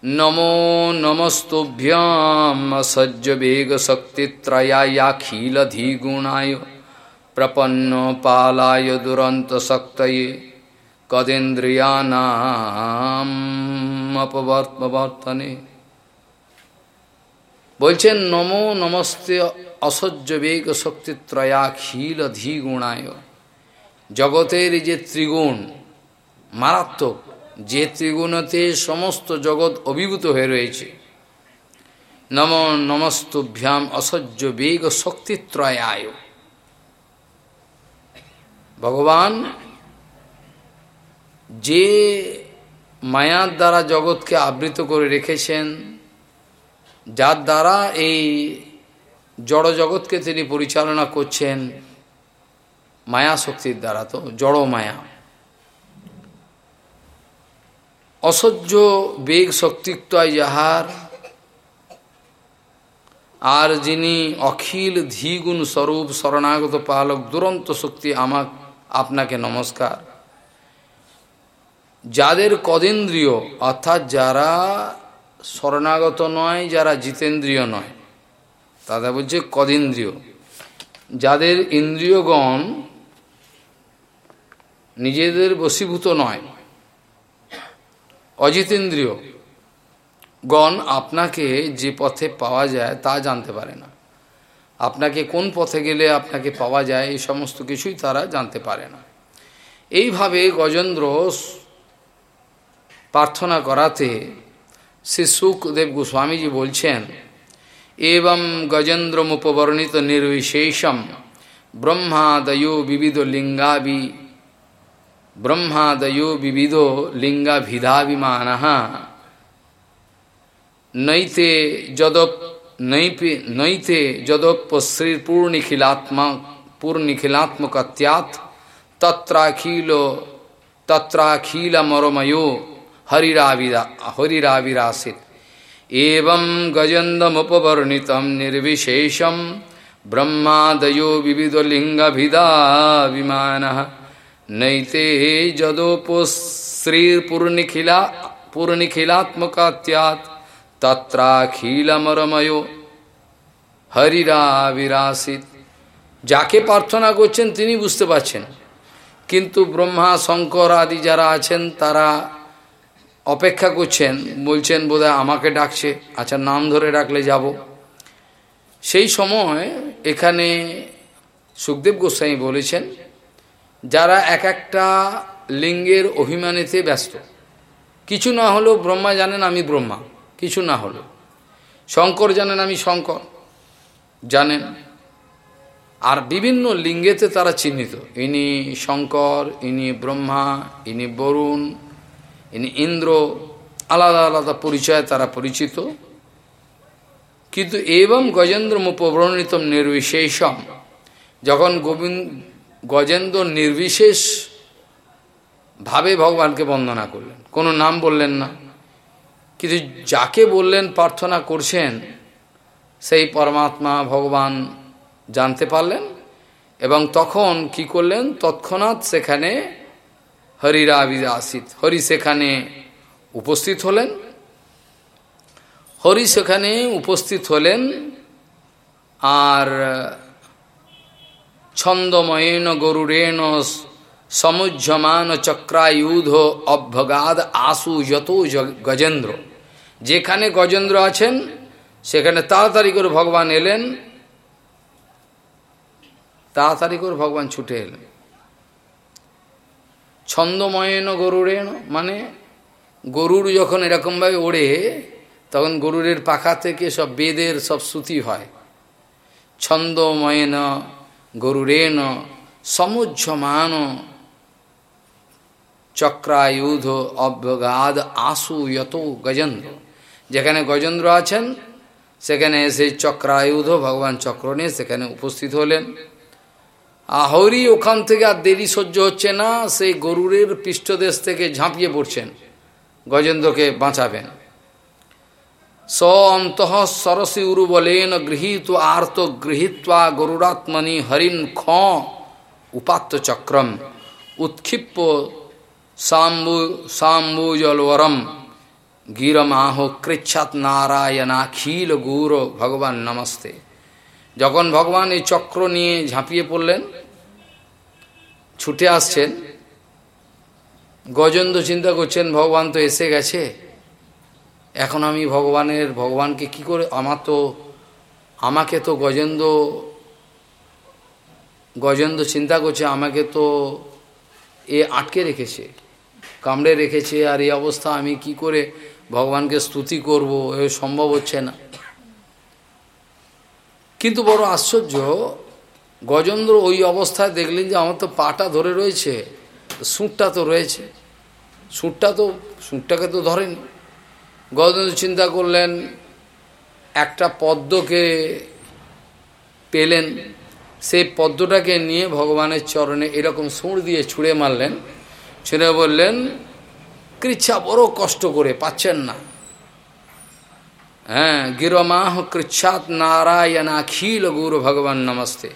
S1: নমো নমস্তভ্যাম সজ্জ বেগ শক্তিত্রয়াখিলধিগুণায় প্রপন্ন পালায় দুরন্ত শক্তয়ে কদেন্দ্রিয়ানাম অপবর্তনে বলছেন, নমো নমস্তে অসহ্য বেগ শক্তিত্রয়াখিল ধীগুণায়। জগতের যে ত্রিগুণ, মারাত্মক, যে ত্রিগুণতে সমস্ত জগৎ অভিভূত হয়ে রয়েছে। নম নমস্তুভ্যাম অসহ্য বেগ শক্তিত্রয়ায়। ভগবান যে মায়ার দ্বারা জগৎকে আবৃত করে রেখেছেন, যার দ্বারা এই জড় জগৎকে তিনি পরিচালনা করছেন মায়া শক্তির দ্বারা, তো জড় মায়া। অসহ্য বেগ শক্তিত্বয় যাহার, আর যিনি অখিল ধীগুণ স্বরূপ শরণাগত পালক, দুরন্ত শক্তি আমাক আপনাকে নমস্কার। যাদের কদেন্দ্রীয়, অর্থাৎ যারা শরণাগত নয়, যারা জিতেন্দ্রীয় নয়, তাদের বলছে কদিন্দ্রিয়। যাদের ইন্দ্রিয়গণ নিজেদের বশীভূত নয় অজিতেন্দ্রীয় গণ আপনাকে যে পথে পাওয়া যায় তা জানতে পারে না। আপনাকে কোন পথে গেলে আপনাকে পাওয়া যায়, এই সমস্ত কিছুই তারা জানতে পারে না। এইভাবে গজেন্দ্র প্রার্থনা করাতে শ্রী সুখদেব গোস্বামীজি বলছেন এবং গজেন্দ্রমুপবর্ণিত নির্বিশেষম ব্রহ্মাদয়ো বিবিধ লিঙ্গাবি, ব্রহ্মাদয়ো বিবিধ লিঙ্গাভিধাভিমান। নৈতে যদপ, নৈপে, নৈতে যদপ শ্রীপূর্ণিখিলাত্মা পূর্ণিখিলাত্মকত্যাৎ, তত্রাখিল তত্রাখিলমরমयो হরিরাবিরা হরিরাবিরাসিত এবং গজন্দমুপবর্ণিত নির্বিশেষম ব্রহ্মাদয়ো বিবিধলিঙ্গভিদাভিমান নৈতে যদোপশ্রীর্পূর্ণিখিলা পূর্ণিখিলাত্মকাত্যাত তত্রাখিলমরময় হরিরাবিরাসিত যাকে প্রার্থনা করছেন তিনি বুঝতে পারছেন। কিন্তু ব্রহ্মা, শঙ্কর আদি যারা আছেন, তারা অপেক্ষা করছেন, বলছেন বোধহয় আমাকে ডাকছে আচ্ছা নাম ধরে ডাকলে যাব। সেই সময় এখানে সুখদেব গোস্বামী বলেছেন, যারা এক একটা লিঙ্গের অভিমানেতে ব্যস্ত, কিছু না হলেও ব্রহ্মা জানেন আমি ব্রহ্মা, কিছু না হলো শঙ্কর জানেন আমি শঙ্কর, জানেন। আর বিভিন্ন লিঙ্গেতে তারা চিহ্নিত, ইনি শঙ্কর, ইনি ব্রহ্মা, ইনি বরুণ ইনি ইন্দ্র, আলাদা আলাদা পরিচয় তারা পরিচিত। কিন্তু এবং গজেন্দ্র মুপব্রণিত নির্বিশেষম। যখন গোবিন্দ, গজেন্দ্র নির্বিশেষ ভাবে ভগবানকে বন্দনা করলেন। কোনো নাম বললেন না। কিন্তু যাকে বললেন প্রার্থনা করছেন, সেই পরমাত্মা ভগবান জানতে পারলেন এবং তখন কি করলেন? তৎক্ষণাৎ সেখানে হরিরা আসিত হরি সেখানে উপস্থিত হলেন। হরি সেখানে উপস্থিত হলেন আর ছন্দময়েন গরুরেণ সমুজ্যমান চক্রায়ুধ অভ্যগাদ আসু যত গজেন্দ্র। যেখানে গজেন্দ্র আছেন, সেখানে তাড়াতাড়ি করে ভগবান এলেন। তাড়াতাড়ি করে ভগবান ছুটে এলেন। ছন্দময়েন গরুরেণ মানে গরুর যখন এরকমভাবে ওড়ে, তখন গরুরের পাখা থেকে সব বেদের সব শ্রুতি হয়। ছন্দময়েন গরুরেণ সমুজ্জমান চক্রায়ুধ অভ্যগাদ আসু যত গজেন্দ্র। যেখানে গজেন্দ্র আছেন, সেখানে এসে চক্রায়ুধ ভগবান চক্র নিয়ে সেখানে উপস্থিত হলেন। আহরি ওখান থেকে আর দেরি সহ্য হচ্ছে না, সেই গরুরের পৃষ্ঠদেশ থেকে ঝাঁপিয়ে পড়ছেন, গজেন্দ্রকে বাঁচাবেন। স অন্ত সরসী উরু বলেন, গৃহীত আর্ত গৃহীত্বা গরুরাত্মনি হরিণ খ, উপাত্ত চক্রম উৎক্ষিপ্য সাম্বু সাম্বুজলবরম গিরমাহ কৃচ্ছাত নারায়ণাখিল গুর ভগবান নমস্তে। যখন ভগবান এই চক্র নিয়ে ঝাঁপিয়ে পড়লেন, ছুটে আসছেন, গজেন্দ্র চিন্তা করছেন, ভগবান তো এসে গেছে। এখন আমি ভগবানের, ভগবানকে কি করে, আমার তো, আমাকে তো গজেন্দ্র গজেন্দ্র চিন্তা করছে, আমাকে তো এ আটকে রেখেছে, কামড়ে রেখেছে, আর এই অবস্থা আমি কি করে ভগবানকে স্তুতি করব, এ সম্ভব হচ্ছে না। কিন্তু বড় আশ্চর্য, গজেন্দ্র ওই অবস্থায় দেখলেন যে আমার তো পাটা ধরে রয়েছে, সুঁটটা তো রয়েছে। সুঁটটা তো, সুঁটটাকে তো ধরেনি। গজেন্দ্র চিন্তা করলেন, একটা পদ্মকে পেলেন, সেই পদ্মটাকে নিয়ে ভগবানের চরণে এরকম সুঁড় দিয়ে ছুঁড়ে মারলেন। ছুঁড়ে বললেন, কৃচ্ছা, বড় কষ্ট করে, পাচ্ছেন না। হ্যাঁ গিরমাহ কৃচ্ছাত নারায়ণ, অখিল গুরু ভগবান, নমস্তে।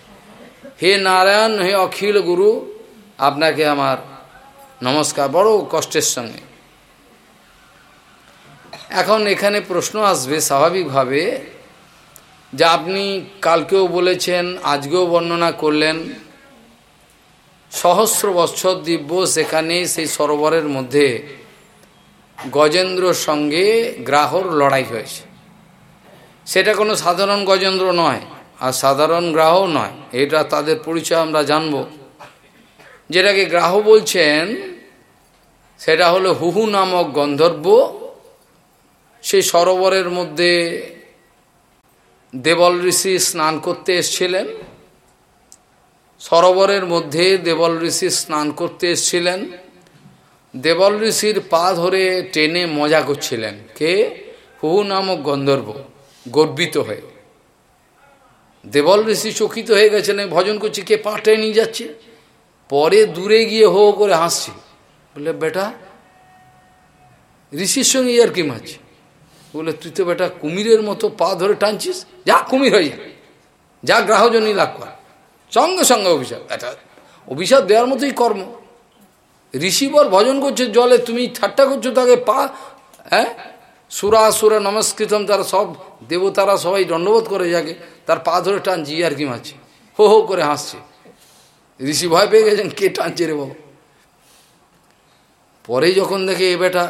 S1: হে নারায়ণ, হে অখিল গুরু, আপনাকে আমার নমস্কার, বড় কষ্টের সঙ্গে। এখন এখানে প্রশ্ন আসবে স্বাভাবিকভাবে যা আপনি কালকেও বলেছেন, আজকেও বর্ণনা করলেন, সহস্র বৎসর দিব্য সেখানে সেই সরোবরের মধ্যে গজেন্দ্রর সঙ্গে গ্রাহর লড়াই হয়েছে। সেটা কোনো সাধারণ গজেন্দ্র নয়, আর সাধারণ গ্রাহ নয়। এটা তাদের পরিচয় আমরা জানব। যেটাকে গ্রাহ বলছেন, সেটা হলো হুহু নামক গন্ধর্ব। সেই সরোবরের মধ্যে দেবল ঋষি স্নান করতে এসছিলেন। সরোবরের মধ্যে দেবল ঋষি স্নান করতে এসছিলেন। দেবল ঋষির পা ধরে টেনে মজা করছিলেন। কে? হুহু নামক গন্ধর্ব। গর্বিত হয়ে। দেবল ঋষি চকিত হয়ে গেছেন ভজন করছে, কে পা টেনে নিয়ে যাচ্ছে? পরে দূরে গিয়ে হো করে হাসছে। বলে বেটা, ঋষির সঙ্গে আর কি মারছে বলে তুই তো বেটা কুমিরের মতো পা ধরে টানছিস, যা কুমির হয়ে যা যা গ্রাহজনই লাভ কর। সঙ্গে সঙ্গে অভিশাপ, এটা অভিশাপ দেওয়ার মতোই কর্ম। ঋষিবর ভজন করছে জলে, তুমি ঠাট্টা করছ তাকে পা হ্যাঁ? সুরা সুরা নমস্কৃতম, তারা সব দেবতারা সবাই দণ্ডবোধ করে যাকে, তার পা ধরে টানছি আর কি মারছে। হো হো করে হাসছে। ঋষি ভয় পেয়ে গেছেন, কে টানছে রে বাবা? পরে যখন দেখে এ বেটা,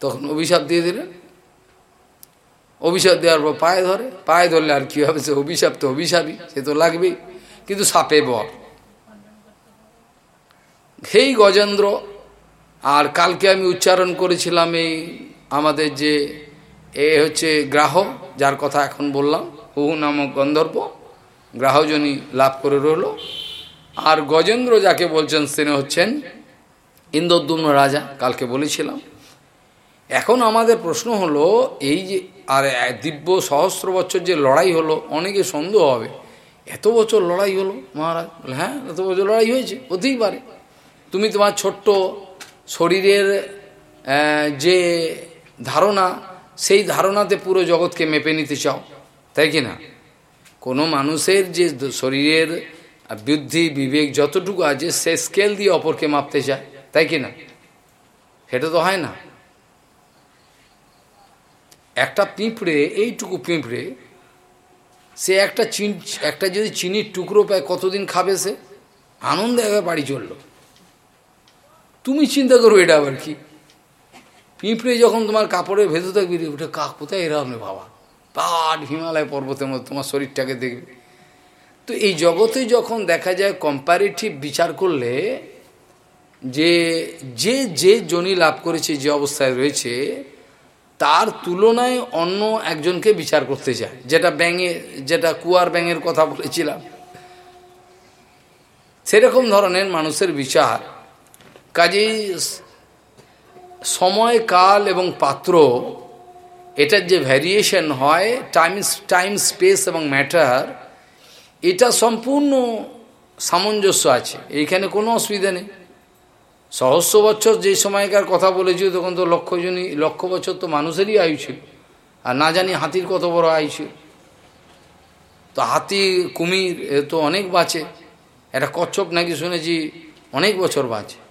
S1: তখন অভিশাপ দিয়ে দিলেন। অভিশাপ দেওয়ার পর পায়ে ধরে, পায়ে ধরলে আর কী হবে, সে অভিশাপ তো অভিশাপই, সে তো লাগবেই, কিন্তু সাপে বর। হেই গজেন্দ্র, আর কালকে আমি উচ্চারণ করেছিলাম এই আমাদের যে এ হচ্ছে গ্রাহ, যার কথা এখন বললাম হুহু নামক গন্ধর্ব গ্রাহজনী লাভ করে রইল। আর গজেন্দ্র যাকে বলছেন তিনি হচ্ছেন ইন্দোদ্যুম্ন রাজা, কালকে বলেছিলাম। এখন আমাদের প্রশ্ন হলো, এই যে, আর দিব্য সহস্র বছর যে লড়াই হলো, অনেকে সন্দেহ হবে, এত বছর লড়াই হলো, মহারাজ? বলে হ্যাঁ এত বছর লড়াই হয়েছে, হতেই পারে। তুমি তোমার ছোট্ট শরীরের যে ধারণা, সেই ধারণাতে পুরো জগৎকে মেপে নিতে চাও, তাই কি না? কোনো মানুষের যে শরীরের বুদ্ধি, বিবেক যতটুকু আছে, সে স্কেল দিয়ে অপরকে মাপতে চায়, তাই কি না? সেটা তো হয় না। একটা পিঁপড়ে, এইটুকু পিঁপড়ে, সে একটা চিন, একটা যদি চিনির টুকরো পায়, কতদিন খাবে সে? আনন্দে বাড়ি চলল। তুমি চিন্তা করো এটা আবার কি? পিঁপড়ে যখন তোমার কাপড়ে ভেতর থাকবি ওটা কাক কোথায়? এরা হবে বাবা। পাট হিমালয় পর্বতের মধ্যে তোমার শরীরটাকে দেখবে। তো এই জগতে যখন দেখা যায় কম্পারেটিভ বিচার করলে, যে যে যে জনি লাভ করেছে, যে অবস্থায় রয়েছে, তার তুলনায় অন্য একজনকে বিচার করতে চায় যেটা ব্যাঙে, যেটা কুয়ার ব্যাঙের কথা বলেছিলাম। সেরকম ধরনের মানুষের বিচার। কাজেই সময়, কাল এবং পাত্র, এটার যে ভ্যারিয়েশন হয় টাইম টাইম স্পেস এবং ম্যাটার এটা সম্পূর্ণ সামঞ্জস্য আছে। এইখানে কোনো অসুবিধা নেই। সহস্র বছর যে সময়কার কথা বলেছি, তখন তো লক্ষ জনই, লক্ষ বছর তো মানুষেরই আয়ু ছিল। আর না জানি হাতির কত বড় আয়ু ছিল। তো হাতি, কুমির, এ তো অনেক বাঁচে। একটা কচ্ছপ নাকি শুনেছি, অনেক বছর বাঁচে।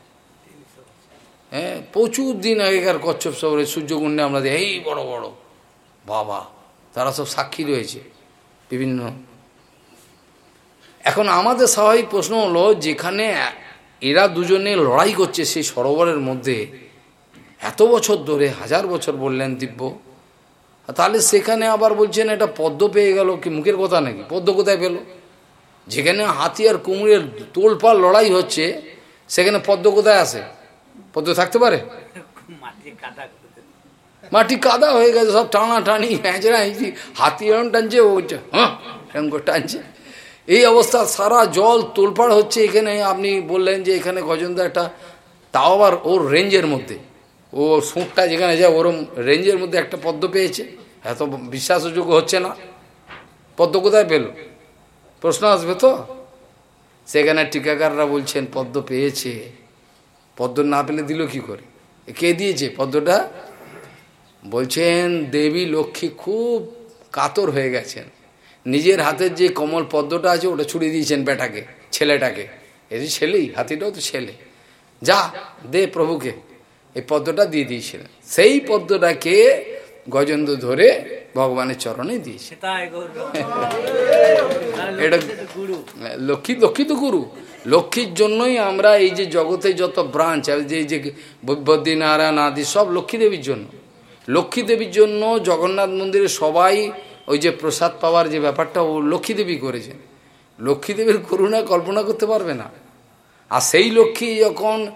S1: হ্যাঁ প্রচুর দিন আগেকার কচ্ছপ শহরে সূর্যকুণ্ডে আমরা এই বড় বড়। বাবা, তারা সব সাক্ষী রয়েছে বিভিন্ন। এখন আমাদের স্বাভাবিক প্রশ্ন হলো, যেখানে এরা দুজনে লড়াই করছে সেই সরোবরের মধ্যে, এত বছর ধরে, হাজার বছর বললেন দিব্য। তাহলে সেখানে আবার বলছেন, এটা পদ্ম পেয়ে গেল কি মুখের কথা নাকি? পদ্ম কোথায় পেল? যেখানে হাতি আর কুমড়ের তোলপাল লড়াই হচ্ছে, সেখানে পদ্ম কোথায় আসে? পদ্ম থাকতে পারে? মাটি কাদা হয়ে গেছে সব টানা টানি হ্যাঁচড়া হেঁচি হাতি এরম টানছে ও হ্যাঁ এরম করে টানছে। এই অবস্থা সারা জল তোলপাড় হচ্ছে এখানে আপনি বললেন যে এখানে গজেন্দ্র একটা তাও আবার ওর রেঞ্জের মধ্যে। ও সুঁটটা যেখানে যায় ওরম রেঞ্জের মধ্যে একটা পদ্ম পেয়েছে এত বিশ্বাসযোগ্য হচ্ছে না। পদ্ম কোথায় পেল? প্রশ্ন আসবে তো? সেখানে টিকাকাররা বলছেন পদ্ম পেয়েছে। পদ্ম না পেলে দিল কি করে? কে দিয়েছে পদ্মটা? বলছেন দেবী লক্ষ্মী খুব কাতর হয়ে গেছেন। নিজের হাতের যে কমল পদ্মটা আছে ওটা ছুড়ে দিয়েছেন বেটাকে ছেলেটাকে। এই ছেলেই হাতিটাও তো ছেলে। যা দে প্রভুকে। এই পদ্মটা দিয়ে দিয়েছিলেন। সেই পদ্মটাকে গজেন্দ্র ধরে ভগবানের চরণে দিয়েছে। এটা লক্ষ্মী লক্ষ্মী তো গুরু। লক্ষ্মীর জন্যই আমরা এই যে জগতে যত ব্রাঞ্চ যে যে বদ্রীনারায়ণ আদি সব লক্ষ্মী দেবীর জন্য। লক্ষ্মী দেবীর জন্য জগন্নাথ মন্দিরে সবাই ওই যে প্রসাদ পাওয়ার যে ব্যাপারটা, ও লক্ষ্মী দেবী করেছেন। লক্ষ্মী দেবীর করুণা কল্পনা করতে পারবে না। আর সেই লক্ষ্মী যখন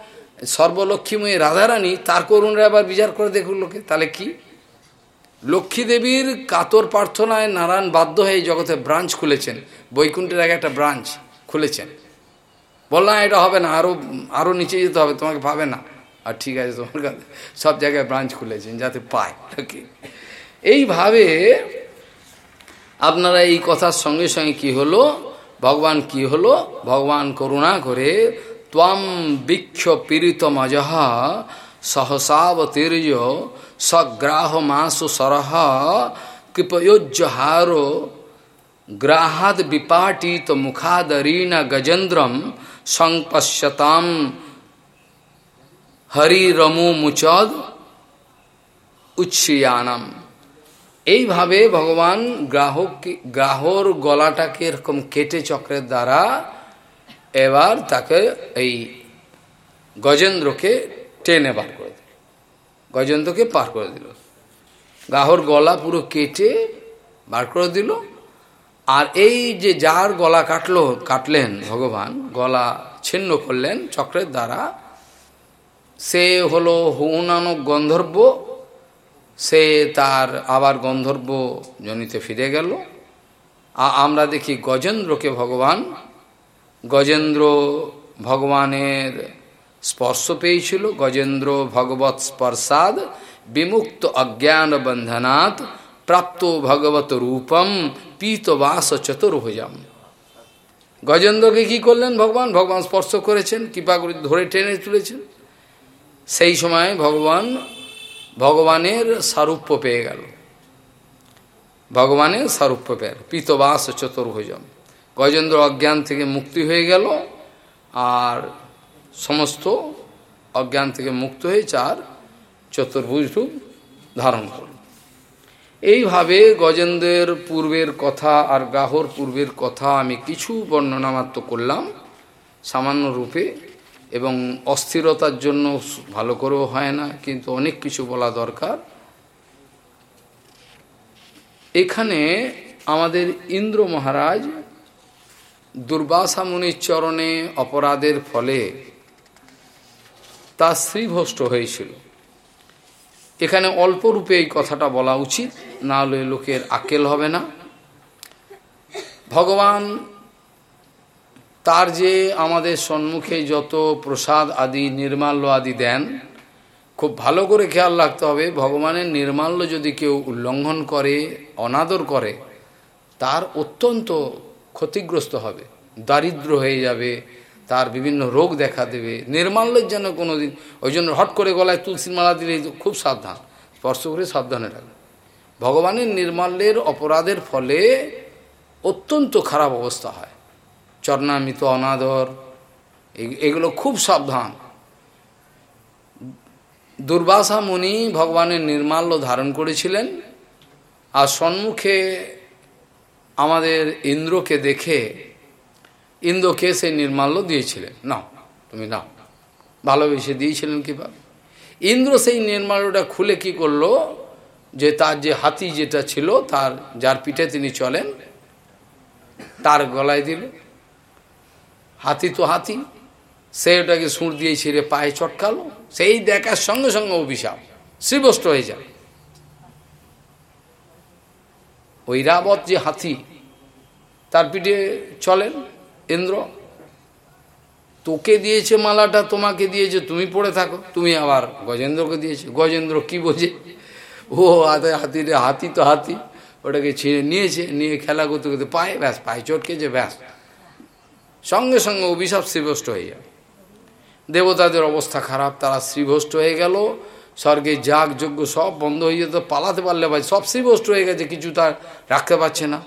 S1: সর্বলক্ষ্মীময়ী রাধারানী, তার করুণরা আবার বিচার করে দেখুন লোকে, তাহলে কি? লক্ষ্মী দেবীর কাতর প্রার্থনায় নারায়ণ বাধ্য হয়ে জগতে ব্রাঞ্চ খুলেছেন। বৈকুণ্ঠের আগে একটা ব্রাঞ্চ খুলেছেন। বললাম এটা হবে না আরও আরও নিচে যেতে হবে তোমাকে পাবে না আর ঠিক আছে তোমার কাছে সব জায়গায় ব্রাঞ্চ খুলেছেন যাতে পায় এইভাবে আপনারা এই কথার সঙ্গে সঙ্গে কি হলো ভগবান কি হলো ভগবান করুণা করে ত্বম বৃক্ষ পীড়িত মজহ সহসাবতীর্য সগ্রাহ মাসু সরহ কৃপয়োজ্যহারো গ্রাহাদ বিপাটিত মুখাদরীণ গজেন্দ্রম সংপশ্যতাম। হরি রমু মুচদ উচ্ছিয়ানম এইভাবে ভগবান গ্রাহক গ্রাহর গলাটাকে এরকম কেটে চক্রের দ্বারা এবার তাকে এই গজেন্দ্রকে টেনে বার করে দিল। গজেন্দ্রকে পার করে দিল। গাহর গলা পুরো কেটে বার করে দিল। আর এই যে যার গলা কাটলো, কাটলেন ভগবান, গলা ছিন্ন করলেন চক্রের দ্বারা, সে হলো হুনানক গন্ধর্ব, সে তার আবার গন্ধর্ব জনিতে ফিরে গেল। আর আমরা দেখি গজেন্দ্রকে ভগবান, গজেন্দ্র ভগবানের স্পর্শ পেয়েছিল, গজেন্দ্র ভগবত স্পর্শাদ বিমুক্ত অজ্ঞান বন্ধনাৎ প্রাপ্ত ভগবত রূপম পীতবাস চতুর্ভুজম গজেন্দ্রকে কি করলেন ভগবান? ভগবান স্পর্শ করেছেন, কৃপা করে ধরে টেনে তুলেছেন। সেই সময় ভগবান ভগবানের সারূপ্য পেয়ে গেল। ভগবানের সারূপ্য পেয়ে পীতবাস চতুর্ভুজম গজেন্দ্র অজ্ঞান থেকে মুক্তি হয়ে গেল আর সমস্ত অজ্ঞান থেকে মুক্ত হয়ে চার চতুর্ভুজ রূপ ধারণ করল। এইভাবে গজেন্দ্রের পূর্বের কথা আর গাহর পূর্বের কথা আমি কিছু বর্ণনা মাত্র করলাম, সামান্য রূপে, এবং অস্থিরতার জন্য ভালো করেও হয় না, কিন্তু অনেক কিছু বলা দরকার। এখানে আমাদের ইন্দ্র মহারাজ দুর্বাসা মুনির চরণে অপরাধের ফলে তা শ্রীভষ্ট হয়েছিল। এখানে অল্প রূপে এই কথাটা বলা উচিত। না হলে লোকের আকেল হবে না। ভগবান তার যে আমাদের সম্মুখে যত প্রসাদ আদি, নির্মাল্য আদি দেন, খুব ভালো করে খেয়াল রাখতে হবে, ভগবানের নির্মাল্য যদি কেউ উল্লঙ্ঘন করে, অনাদর করে, তার অত্যন্ত ক্ষতিগ্রস্ত হবে, দারিদ্র হয়ে যাবে, তার বিভিন্ন রোগ দেখা দেবে। নির্মাল্যের জন্য কোনো দিন ওই জন্য হট করে গলায় তুলসীর মালা দিলে খুব সাবধান, স্পর্শ করে সাবধানে রাখবে। ভগবানের নির্মাল্যের অপরাধের ফলে অত্যন্ত খারাপ অবস্থা হয়। চরণামিত, অনাদর এগুলো খুব সাবধান। দুর্বাসা মুনি ভগবানের নির্মাল্য ধারণ করেছিলেন আর সম্মুখে আমাদের ইন্দ্রকে দেখে ইন্দ্রকে সেই নির্মাল্য দিয়েছিলেন। নাও, তুমি নাও। ভালোবেসে দিয়েছিলেন কীভাবে ইন্দ্র সেই নির্মাল্যটা খুলে কি করল? যে তার যে হাতি যেটা ছিল, তার, যার পিঠে তিনি চলেন, তার গলায় দিল হাতি তো হাতি, সে ওটাকে সুঁড় দিয়ে ছিঁড়ে পায়ে চটকালো। সেই দেখার সঙ্গে সঙ্গে অভিশাপ শ্রীবস্ত হয়ে যায়। ঐরাবত যে হাতি, তার পিঠে চলেন, ইন্দ্র। তোকে দিয়েছে মালাটা, তোমাকে দিয়েছে, তুমি পড়ে থাকো। তুমি আবার গজেন্দ্রকে দিয়েছে। গজেন্দ্র কি বোঝে? ও হাতে হাতি তো হাতি। ওটাকে ছিঁড়ে নিয়েছে, নিয়ে খেলা করতে করতে পায়ে, ব্যাস, পায়ে চটকেছে ব্যাস। সঙ্গে সঙ্গে অভিশাপ শ্রীভষ্ট হয়ে যায় দেবতাদের অবস্থা খারাপ, তারা শ্রীভষ্ট হয়ে গেল। স্বর্গে যাগ যজ্ঞ সব বন্ধ হয়ে যেত, পালাতে পারলে ভাই সব শ্রীভষ্ট হয়ে গেছে, কিছু তার রাখতে পারছে না।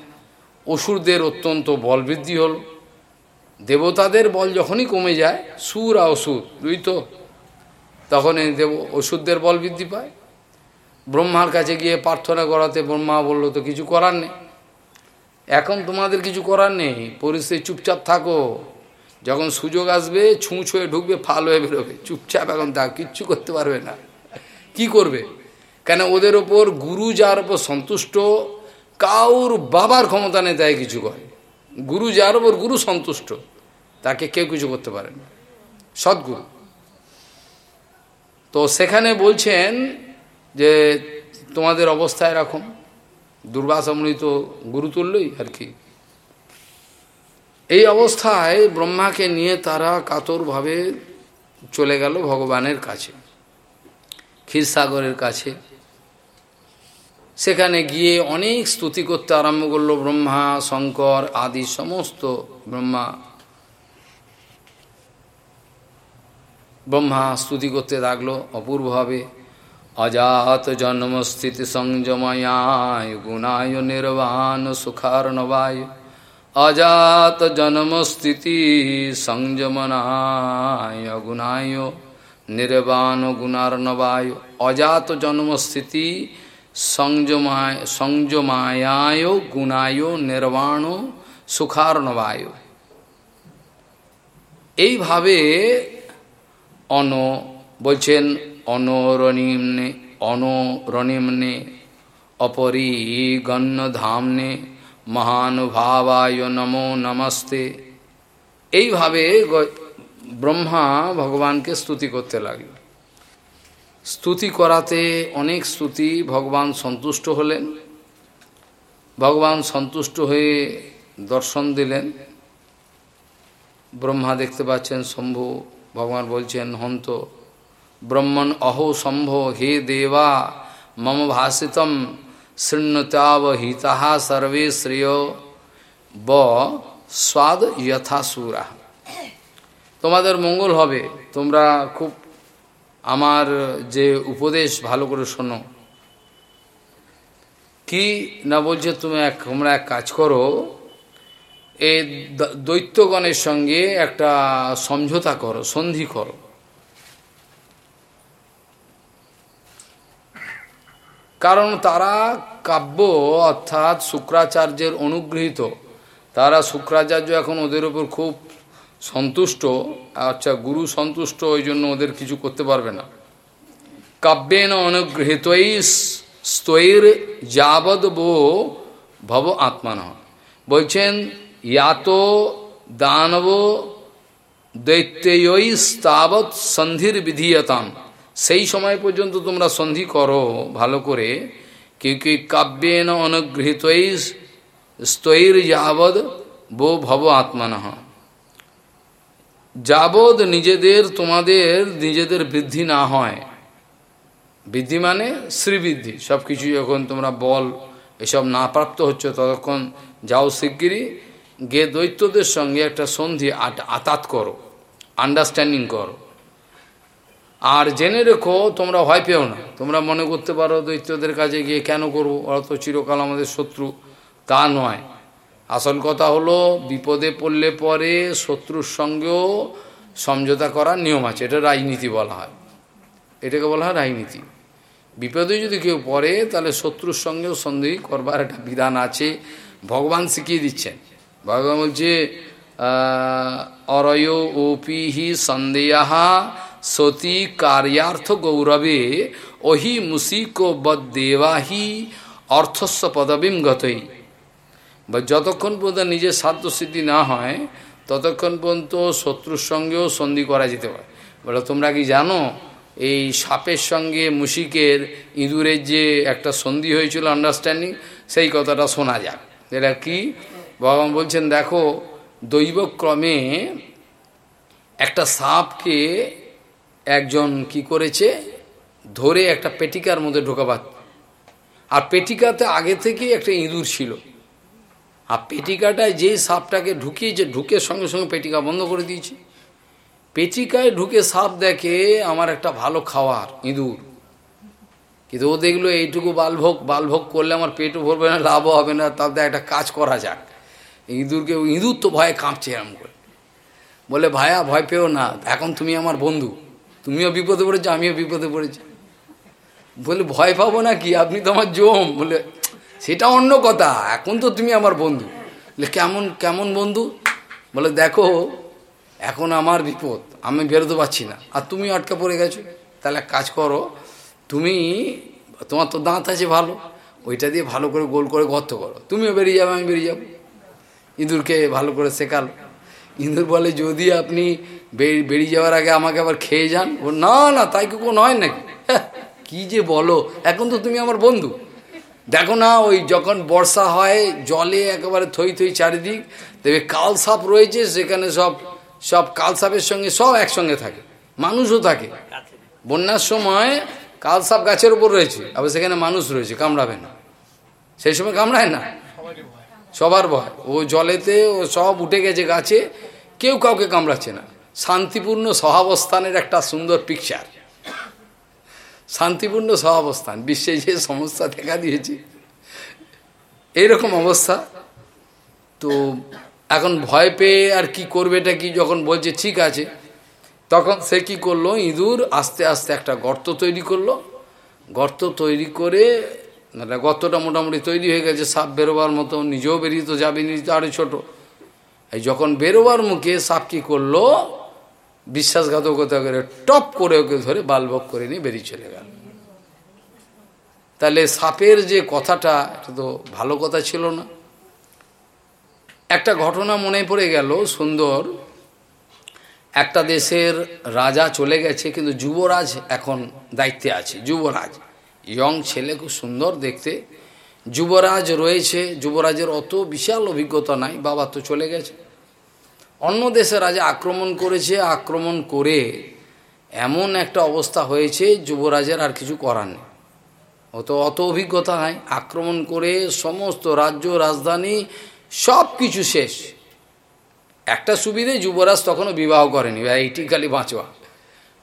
S1: অসুরদের অত্যন্ত বল বৃদ্ধি হল। দেবতাদের বল যখনই কমে যায়, সুর আর অসুর, দুই তো। তখন দেব, অসুরদের বল বৃদ্ধি পায়। ব্রহ্মার কাছে গিয়ে প্রার্থনা করাতে ব্রহ্মা বলল, তো কিছু করার নেই। এখন তোমাদের কিছু করার নেই। পরিস্থিতি চুপচাপ থাকো। যখন সুযোগ আসবে ছুঁচ হয়ে ঢুকবে, ফাল হয়ে বেরোবে। চুপচাপ এখন তা কিচ্ছু করতে পারবে না। কি করবে? কেন ওদের ওপর গুরু যার ওপর সন্তুষ্ট, কাউর বাবার ক্ষমতা নেই তাই কিছু করে। গুরু যার ওপর গুরু সন্তুষ্ট, তাকে কেউ কিছু করতে পারে না। সদ্গুরু। তো সেখানে বলছেন যে তোমাদের অবস্থা এরকম দুর্বাসমনি তো গুরুতুল্যই আর কি। এই অবস্থায় ব্রহ্মাকে নিয়ে তারা কাতরভাবে চলে গেল ভগবানের কাছে, ক্ষীরসাগরের কাছে। সেখানে গিয়ে অনেক স্তুতি করতে আরম্ভ করল ব্রহ্মা, শঙ্কর আদি সমস্ত ব্রহ্মা। ব্রহ্মা স্তুতি করতে লাগল অপূর্বভাবে। অজাত জন্মস্থিতি সংযময়ায় গুণায় নির্বাণ সুখার্ণবায় অজাত জন্মস্থিতি সংযমনায় গুণায় নির্বাণ গুণার্ণবায় অজাত জন্মস্থিতি সংযমায় সংযমায় গুণায় নির্বাণ সুখার্ণবায় এইভাবে অন বলছেন অনরণিমনে অনরণিমনে অপরিগণ্যধামনে মহানুভাবায় নমো নমস্তে। এইভাবে ব্রহ্মা ভগবানকে স্তুতি করতে লাগল স্তুতি করাতে অনেক স্তুতি ভগবান সন্তুষ্ট হলেন। ভগবান সন্তুষ্ট হয়ে দর্শন দিলেন। ব্রহ্মা দেখতে পাচ্ছেন, শম্ভু, ভগবান বলছেন, হন্ত ব্রহ্মণ অহো শম্ভ হে দেবা, মম ভাষিতম শৃণ্যতাব হিতা সর্বে শ্রেয়। ব, স্বাদ যথাসুরা। তোমাদের মঙ্গল হবে। তোমরা খুব আমার যে উপদেশ ভালো করে শোনো। কি না বলছে তুমি এক তোমরা এক কাজ করো, এই দৈত্যগণের সঙ্গে একটা সমঝোতা করো, সন্ধি করো। কারণ তারা কাব্য অর্থাৎ শুক্রাচার্যের অনুগৃহীত। তারা শুক্রাচার্য এখন ওদের উপর খুব সন্তুষ্ট। আচ্ছা গুরু সন্তুষ্ট, ওই জন্য ওদের কিছু করতে পারবে না। কাব্যেন অনুগৃহীতই স্তৈর যাবদ বো ভব আত্মান। বলছেন, ইয়াত দানব দৈত্যয়ই স্তাবৎ সন্ধির বিধিয়তাম। সেই সময় পর্যন্ত তোমরা সন্ধি করো, ভালো করে। কি কি কাব্যেন অনুগৃহীতই স্তৈর যাবদ বো ভব আত্মান। যাবৎ নিজেদের, তোমাদের নিজেদের বৃদ্ধি না হয়। বৃদ্ধি মানে শ্রীবৃদ্ধি। সব কিছু যখন তোমরা বল, এসব না প্রাপ্ত হচ্ছে, ততক্ষণ যাও শিগগিরই গে দৈত্যদের সঙ্গে একটা সন্ধি আতাত করো। আন্ডারস্ট্যান্ডিং করো। আর জেনে রেখো, তোমরা ভয় পেও না। তোমরা মনে করতে পারো দৈত্যদের কাছে গিয়ে কেন করব? ওরা তো চিরকাল আমাদের শত্রু। তা নয়। আসল কথা হলো, বিপদে পড়লে পরে শত্রুর সঙ্গেও সমঝোতা করার নিয়ম আছে। এটা রাজনীতি বলা হয়। এটাকে বলা হয় রাজনীতি। বিপদে যদি কেউ পড়ে, তাহলে শত্রুর সঙ্গেও সন্ধি করবার একটা বিধান আছে। ভগবান শিখিয়ে দিচ্ছেন। ভগবান বলছে অরয় ওপিহি সন্দেহা সতী কার্যার্থ গৌরবে, ওহি মুসিক বদ্দেবাহি অর্থস্ব পদবিম গতই বা যতক্ষণ পর্যন্ত নিজের সাধ্য সিদ্ধি না হয়, ততক্ষণ পর্যন্ত শত্রুর সঙ্গেও সন্ধি করা যেতে পারে। বলে, তোমরা কি জানো, এই সাপের সঙ্গে মুশিকের ইঁদুরের যে একটা সন্ধি হয়েছিল আন্ডারস্ট্যান্ডিং সেই কথাটা শোনা যাক। এটা কি? ভগবান বলছেন, দেখো, দৈবক্রমে একটা সাপকে একজন কি করেছে? ধরে একটা পেটিকার মধ্যে ঢোকাবার। আর পেটিকাতে আগে থেকে একটা ইঁদুর ছিল। আর পেটিকাটায় যেই সাপটাকে ঢুকিয়েছে, ঢুকে সঙ্গে সঙ্গে পেটিকা বন্ধ করে দিয়েছে। পেটিকায় ঢুকে সাপ দেখে আমার একটা ভালো খাওয়ার ইঁদুর। কিন্তু ও দেখল এইটুকু বালভোগ বালভোগ করলে আমার পেটও ভরবে না, লাভও হবে না তাতে একটা কাজ করা যাক। ইঁদুরকে, ইঁদুর তো ভয়ে কাঁপছে এরম করে। বলে, ভায়া, ভয় পেও না, এখন তুমি আমার বন্ধু। তুমিও বিপদে পড়েছো, আমিও বিপদে পড়েছি। বলে, ভয় পাবো না কি আপনি তো আমার জম। বলে, সেটা অন্য কথা, এখন তো তুমি আমার বন্ধু। কেমন কেমন বন্ধু? বলে, দেখো, এখন আমার বিপদ, আমি বেরোতে পারছি না। আর তুমি আটকা পড়ে গেছো। তাহলে কাজ করো, তুমি, তোমার তো দাঁত আছে ভালো, ওইটা দিয়ে ভালো করে গোল করে গর্ত করো। তুমিও বেরিয়ে যাবে, আমি বেরিয়ে যাব। ইঁদুরকে ভালো করে শেখালো। ইঁদুর বলে, যদি আপনি বেরিয়ে যাওয়ার আগে আমাকে আবার খেয়ে যান? ও, না না, তাই কোনো নয় নাকি? কি যে বলো, এখন তো তুমি আমার বন্ধু। দেখো না, ওই যখন বর্ষা হয়, জলে একেবারে থই থই চারিদিক, দেখবে কাল সাপ রয়েছে, সেখানে সব সব কাল সাপের সঙ্গে সব একসঙ্গে থাকে, মানুষও থাকে। বন্যার সময় কাল সাপ গাছের উপর রয়েছে, আবার সেখানে মানুষ রয়েছে, কামড়াবে না। সেই সময় কামড়ায় না? সবার ভয়। ও জলেতে ও সব উঠে গেছে গাছে কেউ কাউকে কামড়াচ্ছে না। শান্তিপূর্ণ সহাবস্থানের একটা সুন্দর পিকচার শান্তিপূর্ণ সহাবস্থান, বিশ্বে যে সমস্যা দেখা দিয়েছে এইরকম অবস্থা। তো এখন ভয় পেয়ে আর কি করবে এটা কি যখন বলছে, ঠিক আছে। তখন সে কি করল, ইঁদুর আস্তে আস্তে একটা গর্ত তৈরি করল। গর্ত তৈরি করে মানে গর্তটা মোটামুটি তৈরি হয়ে গেছে, সাপ বেরোবার মতো, নিজেও বেরিয়ে তো যাবে নিজে আরও ছোটো। এই যখন বেরোবার মুখে সাপ কি করল, বিশ্বাসঘাতকতা করে টপ করে ওকে ধরে বালবক করে নিয়ে বেরিয়ে চলে গেল। তাহলে সাপের যে কথাটা, এটা তো ভালো কথা ছিল না। একটা ঘটনা মনে পড়ে গেল, সুন্দর। একটা দেশের রাজা চলে গেছে, কিন্তু যুবরাজ এখন দায়িত্বে আছে, যুবরাজ। ইয়ং ছেলে খুব সুন্দর দেখতে। যুবরাজ রয়েছে, যুবরাজের অত বিশাল অভিজ্ঞতা নাই, বাবা তো চলে গেছে। অন্য দেশে রাজা আক্রমণ করেছে, আক্রমণ করে এমন একটা অবস্থা হয়েছে, যুবরাজের আর কিছু করার নেই। অত অত অভিজ্ঞতা নাই, আক্রমণ করে সমস্ত রাজ্য, রাজধানী সব কিছু শেষ। একটা সুবিধে, যুবরাজ তখনও বিবাহ করেনি, ভাই, এইটি খালি বাঁচোয়া।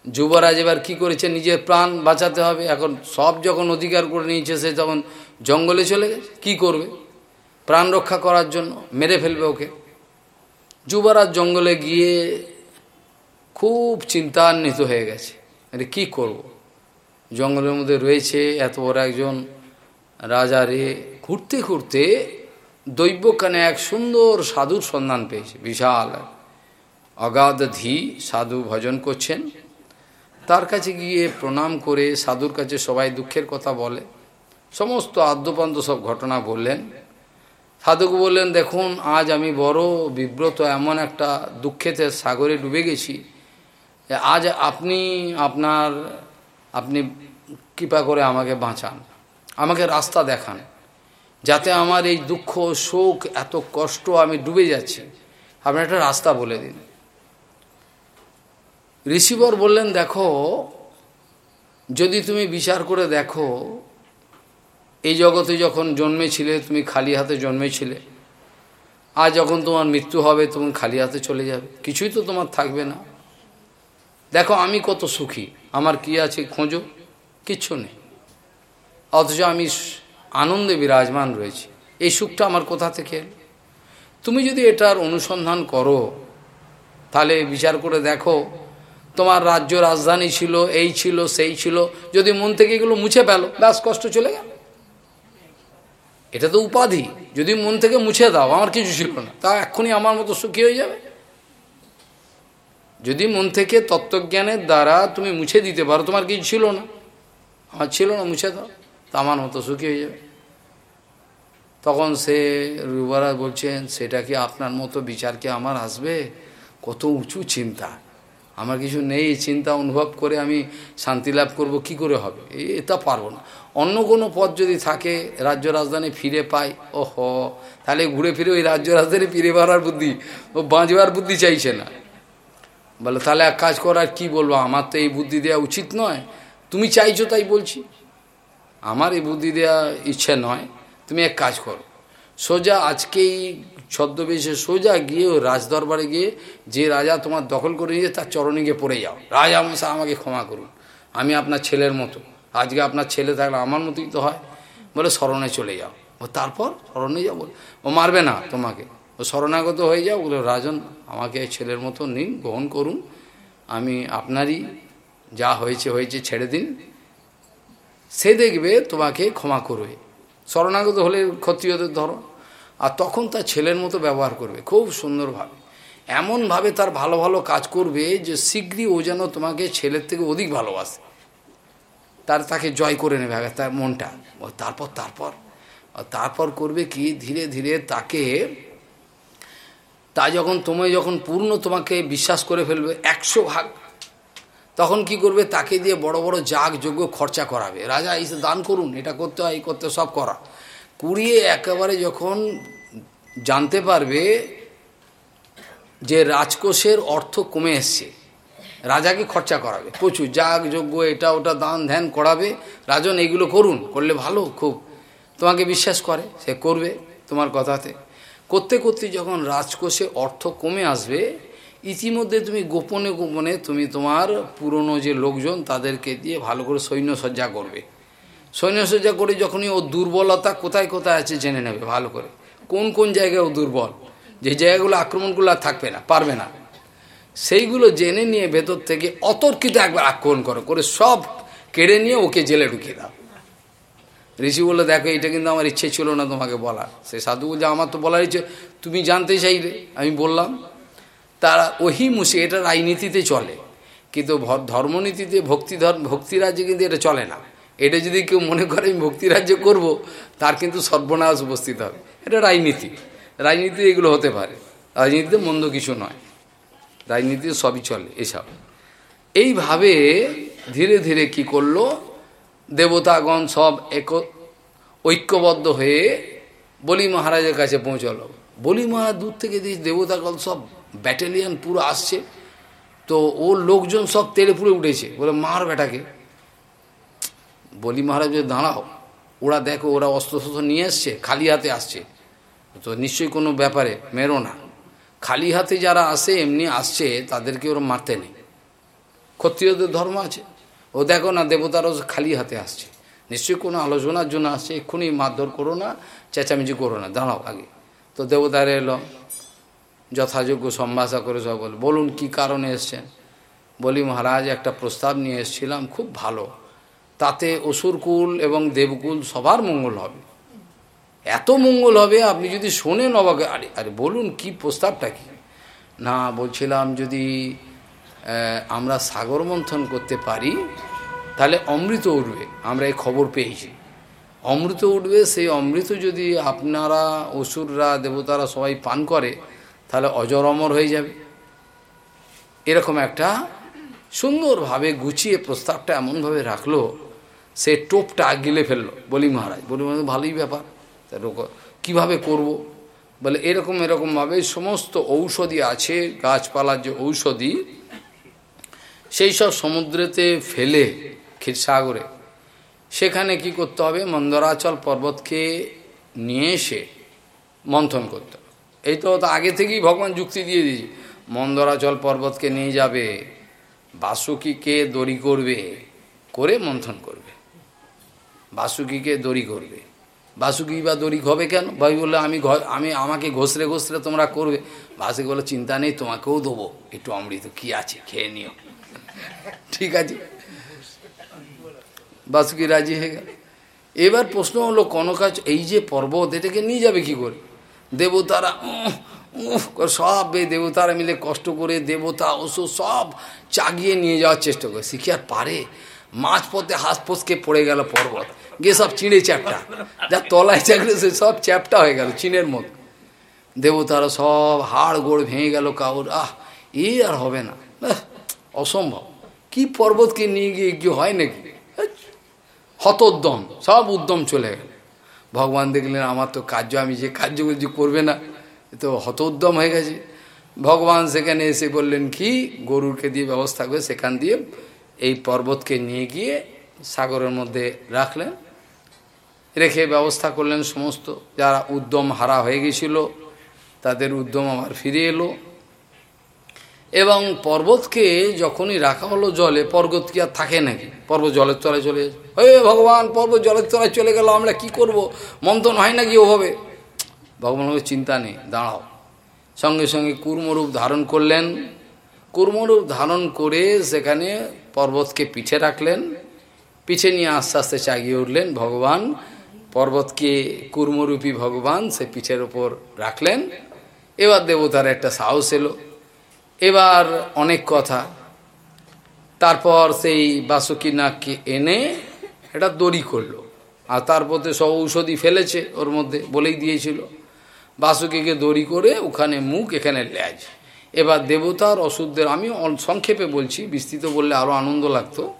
S1: যুবরাজ এবার কী করেছে, নিজের প্রাণ বাঁচাতে হবে, এখন সব যখন অধিকার করে নিয়েছে, সে তখন জঙ্গলে চলে গেছে, কী করবে? প্রাণ রক্ষা করার জন্য মেরে ফেলবে ওকে। যুবরাজ জঙ্গলে গিয়ে খুব চিন্তান্বিত হয়ে গেছে, আরে কী করব। জঙ্গলের মধ্যে রয়েছে এত বড় একজন রাজা রে, ঘুরতে ঘুরতে দৈব্যকানে এক সুন্দর সাধুর সন্ধান পেয়েছে, বিশাল অগাধ ধি সাধু ভজন করছেন, তার কাছে গিয়ে প্রণাম করে সাধুর কাছে সবাই দুঃখের কথা বলে। সমস্ত আদ্যপান্ত সব ঘটনা বললেন। সাধুকে বললেন, দেখুন, আজ আমি বড় বিব্রত, এমন একটা দুঃখেতে সাগরে ডুবে গেছি আজ আপনি, আপনার, আপনি কৃপা করে আমাকে বাঁচান, আমাকে রাস্তা দেখান, যাতে আমার এই দুঃখ, শোক, এত কষ্ট আমি ডুবে যাচ্ছি। আপনি একটা রাস্তা বলে দিন। ঋষিবর বললেন, দেখো, যদি তুমি বিচার করে দেখো এই জগতে যখন জন্মেছিলে, তুমি খালি হাতে জন্মেছিলে, আর যখন তোমার মৃত্যু হবে, তুমি খালি হাতে চলে যাবে। কিছুই তো তোমার থাকবে না। দেখো, আমি কত সুখী। আমার কি আছে খোঁজো? কিচ্ছু নেই। অথচ আমি আনন্দে বিরাজমান রয়েছি। এই সুখটা আমার কোথা থেকে তুমি যদি এটার অনুসন্ধান করো, তাহলে বিচার করে দেখো, তোমার রাজ্য রাজধানী ছিল, এই ছিল, সেই ছিল। যদি মন থেকে এগুলো মুছে পেল ব্যাস, কষ্ট চলে গেল। এটা তো উপাধি। যদি মন থেকে মুছে দাও, আমার কিছু ছিল না। তা এক্ষুনি আমার মতো সুখী হয়ে যাবে। যদি মন থেকে তত্ত্বজ্ঞানের দ্বারা তুমি মুছে দিতে পারো, তোমার কিছু ছিল না। আমার ছিল না, মুছে দাও। তা আমার মতো সুখী হয়ে যাবে। তখন সে রুবারা বলছেন, সেটা কি আপনার মতো বিচার কি আমার আসবে? কত উঁচু চিন্তা। আমার কিছু নেই, চিন্তা অনুভব করে আমি শান্তি লাভ করব, কি করে হবে? এটা পারব না। অন্য কোনো পথ যদি থাকে, রাজ্য রাজধানী ফিরে ও হ তাহলে ঘুরে ফিরে ওই রাজ্য রাজধানী ফিরে পাওয়ার বুদ্ধি, ও বাঁচবার বুদ্ধি চাইছে না। বলে, তাহলে এক কাজ করার কি বলব? আমার তো এই বুদ্ধি দেওয়া উচিত নয়। তুমি চাইছো তাই বলছি। আমার এই বুদ্ধি দেওয়া ইচ্ছে নয়। তুমি এক কাজ করো। সোজা আজকেই ছদ্মবেশে সোজা গিয়ে ও রাজদরবারে গিয়ে যে রাজা তোমার দখল করে নিয়ে তার চরণে গিয়ে পড়ে যাও। রাজা মশা আমাকে ক্ষমা করুন। আমি আপনার ছেলের মতো। আজকে আপনার ছেলে থাকলে আমার মতোই তো হয়। বলে স্মরণে চলে যাও। ও তারপর? স্মরণে যাও ও মারবে না তোমাকে। ও শরণাগত হয়ে যাও। বলে, রাজন, আমাকে ছেলের মতো নিন, গ্রহণ করুন। আমি আপনারই যা হয়েছে হয়েছে, ছেড়ে দিন। সে দেখবে তোমাকে ক্ষমা করবে। শরণাগত হলে ক্ষতি হতে ধরো। আর তখন তার ছেলের মতো ব্যবহার করবে, খুব সুন্দরভাবে। এমনভাবে তার ভালো ভালো কাজ করবে যে, শীঘ্রই ও যেন তোমাকে ছেলের থেকে অধিক ভালোবাসে। তার তাকে জয় করে নেবে আগে তার মনটা। ও তারপর তারপর তারপর করবে কি? ধীরে ধীরে তাকে, তা যখন তুমি যখন পূর্ণ তোমাকে বিশ্বাস করে ফেলবে একশো ভাগ, তখন কি করবে? তাকে দিয়ে বড় বড় জাগ যোগ্য খরচা করাবে। রাজা, এই দান করুন, এটা করতে হয়, এই করতে সব করা। কুড়িয়ে একেবারে যখন জানতে পারবে যে রাজকোষের অর্থ কমে এসছে রাজাকে খরচা করাবে। প্রচুর যাগ যোগ্য এটা, ওটা, দান, ধ্যান করাবে। রাজন এইগুলো করুন, করলে ভালো, খুব। তোমাকে বিশ্বাস করে, সে করবে তোমার কথাতে। করতে করতে যখন রাজকোষে অর্থ কমে আসবে, ইতিমধ্যে তুমি গোপনে গোপনে তুমি তোমার পুরনো যে লোকজন, তাদেরকে দিয়ে ভালো করে সৈন্যসজ্জা করবে। সৈন্যসজ্জা করে যখনই ও দুর্বলতা কোথায় কোথায় আছে জেনে নেবে ভালো করে। কোন কোন জায়গায় ও দুর্বল? যে জায়গাগুলো আক্রমণগুলো থাকবে না, পারবে না। সেইগুলো জেনে নিয়ে ভেতর থেকে অতর্কিত একবার আক্রমণ করো, করে সব কেড়ে নিয়ে ওকে জেলে ঢুকিয়ে দাও। ঋষি বলল, দেখো, এটা কিন্তু আমার ইচ্ছে ছিল না তোমাকে বলার। সে সাধু বলছে, আমার তো বলার ইচ্ছে, তুমি জানতে চাইলে। আমি বললাম, তারা ওহি মুসি, এটা রাজনীতিতে চলে, কিন্তু ধর্মনীতিতে ভক্তি ধর্ম ভক্তিরাজ্যে কিন্তু এটা চলে না। এটা যদি কেউ মনে করে, আমি ভক্তি ভক্তিরাজ্য করব, তার কিন্তু সর্বনাশ উপস্থিত হবে। এটা রাজনীতি। রাজনীতি এগুলো হতে পারে। রাজনীতিতে মন্দ কিছু নয়। রাজনীতিতে সবই চলে, এসব। এইভাবে ধীরে ধীরে কি করল? দেবতাগণ সব এক, ঐক্যবদ্ধ হয়ে বলি মহারাজের কাছে পৌঁছালো। বলি মহারাজ, দূর থেকে দিয়ে দেবতাগণ সব ব্যাটালিয়ান পুরো আসছে। তো ওর লোকজন সব তেড়ে পুড়ে উঠেছে। বলে, মার বেটাকে। বলি মহারাজ দাঁড়াও, ওরা দেখো, ওরা অস্ত্র নিয়ে এসছে, খালি হাতে আসছে। তো নিশ্চয়ই কোনো ব্যাপারে মেরো না। খালি হাতে যারা আসে, এমনি আসছে, তাদেরকে ওরা মারতে নেই। ক্ষত্রিয়দের ধর্ম আছে। ও দেখো না, দেবতারও খালি হাতে আসছে। নিশ্চয়ই কোনো আলোচনার জন্য আসছে, এক্ষুনি মারধর করো না, চেঁচামেচি করো না। দাঁড়াও আগে। তো দেবতারা এলো, যথাযোগ্য সম্ভাষা করে সব বল বলুন কি কারণে এসছেন? বলি, মহারাজ, একটা প্রস্তাব নিয়ে এসেছিলাম, খুব ভালো। তাতে অসুরকুল এবং দেবকুল সবার মঙ্গল হবে। এত মঙ্গল হবে, আপনি যদি শোনেন অবাক আরে আরে বলুন কি প্রস্তাবটা কি? না, বলছিলাম যদি আমরা সাগর মন্থন করতে পারি, তাহলে অমৃত উঠবে, আমরা এই খবর পেয়েছি। অমৃত উঠবে, সেই অমৃত যদি আপনারা, অসুররা, দেবতারা সবাই পান করে, তাহলে অজর অমর হয়ে যাবে। এরকম একটা সুন্দরভাবে গুছিয়ে প্রস্তাবটা এমনভাবে রাখল, সে টোপটা গিলে ফেলল, বলি মহারাজ বলি মহারাজ, ভালোই ব্যাপার। কীভাবে করব। বলে, এরকম এরকমভাবে সমস্ত ঔষধি আছে, গাছপালার যে ঔষধি, সেই সব সমুদ্রেতে ফেলে ক্ষীরসাগরে। সেখানে কি করতে হবে? মন্দরাচল পর্বতকে নিয়ে এসে মন্থন করতে হবে। এই তো আগে থেকেই ভগবান যুক্তি দিয়ে দিয়েছে। মন্দরাচল পর্বতকে নিয়ে যাবে, বাসুকিকে দড়ি করবে, করে মন্থন করবে। বাসুকিকে দড়ি করবে। বাসুকি বা দরিক হবে কেন? ভাই বললে, আমি আমি আমাকে ঘষরে ঘষরে তোমরা করবে। বাসুকি বলে চিন্তা নেই, তোমাকেও দেবো। একটু অমৃত কি আছে, খেয়ে নিও। ঠিক আছে। বাসুকি রাজি হয়ে গেল। এবার প্রশ্ন হলো, কনকাজ এই যে পর্বত, এটাকে নিয়ে যাবে কি করে? দেবতারা সব এই দেবতারা মিলে কষ্ট করে দেবতা ওষুধ সব চাগিয়ে নিয়ে যাওয়ার চেষ্টা করে। শিখে আর পারে? হাঁস ফসকে পড়ে গেল পর্বত। গিয়ে সব চিঁড়ে চ্যাপটা। যা তলায় চাকরি সে সব চ্যাপটা হয়ে গেল, চিনের মতো। দেবতারা সব হাড় গোড় ভেঙে গেল কাউর, আহ এই আর হবে না। অসম্ভব। কি পর্বতকে নিয়ে গিয়ে কি হয় নাকি? হতোদ্যম, সব উদ্যম চলে গেল। ভগবান দেখলেন, আমার তো কার্য, আমি যে কার্য করছি করবে না তো হতোদ্যম হয়ে গেছে। ভগবান সেখানে এসে বললেন, কি গরুরকে দিয়ে ব্যবস্থা করে সেখান দিয়ে এই পর্বতকে নিয়ে গিয়ে সাগরের মধ্যে রাখলেন? রেখে ব্যবস্থা করলেন সমস্ত। যারা উদ্যম হারা হয়ে গেছিল, তাদের উদ্যম আবার ফিরে এলো। এবং পর্বতকে যখনই রাখা হলো জলে, পর্বত কি আর থাকে নাকি? পর্বত জলের তলায় চলে হে ভগবান, পর্বত জলের তলায় চলে গেল, আমরা কি করব? মন্থন হয় নাকি ওভাবে? ভগবানের চিন্তা নেই, দাঁড়াও। সঙ্গে সঙ্গে কুর্মরূপ ধারণ করলেন। কুর্মরূপ ধারণ করে সেখানে পর্বতকে পিঠে রাখলেন। পিছে নিয়ে আস্তে আস্তে চাগিয়ে উঠলেন ভগবান। পর্বতকে কুর্মরূপী ভগবান সে পিঠের ওপর রাখলেন। এবার দেবতার একটা সাহস এলো। এবার অনেক কথা। তারপর সেই বাসুকি নাককে এনে এটা দড়ি করল। আর তারপরে সব ঔষধি ফেলেছে, ওর মধ্যে বলেই দিয়েছিল। বাসুকিকে দড়ি করে ওখানে মুখ, এখানে ল্যাজ। এবার দেবতার অসুরদের, আমি সংক্ষেপে বলছি, বিস্তৃত বললে আরও আনন্দ লাগতো।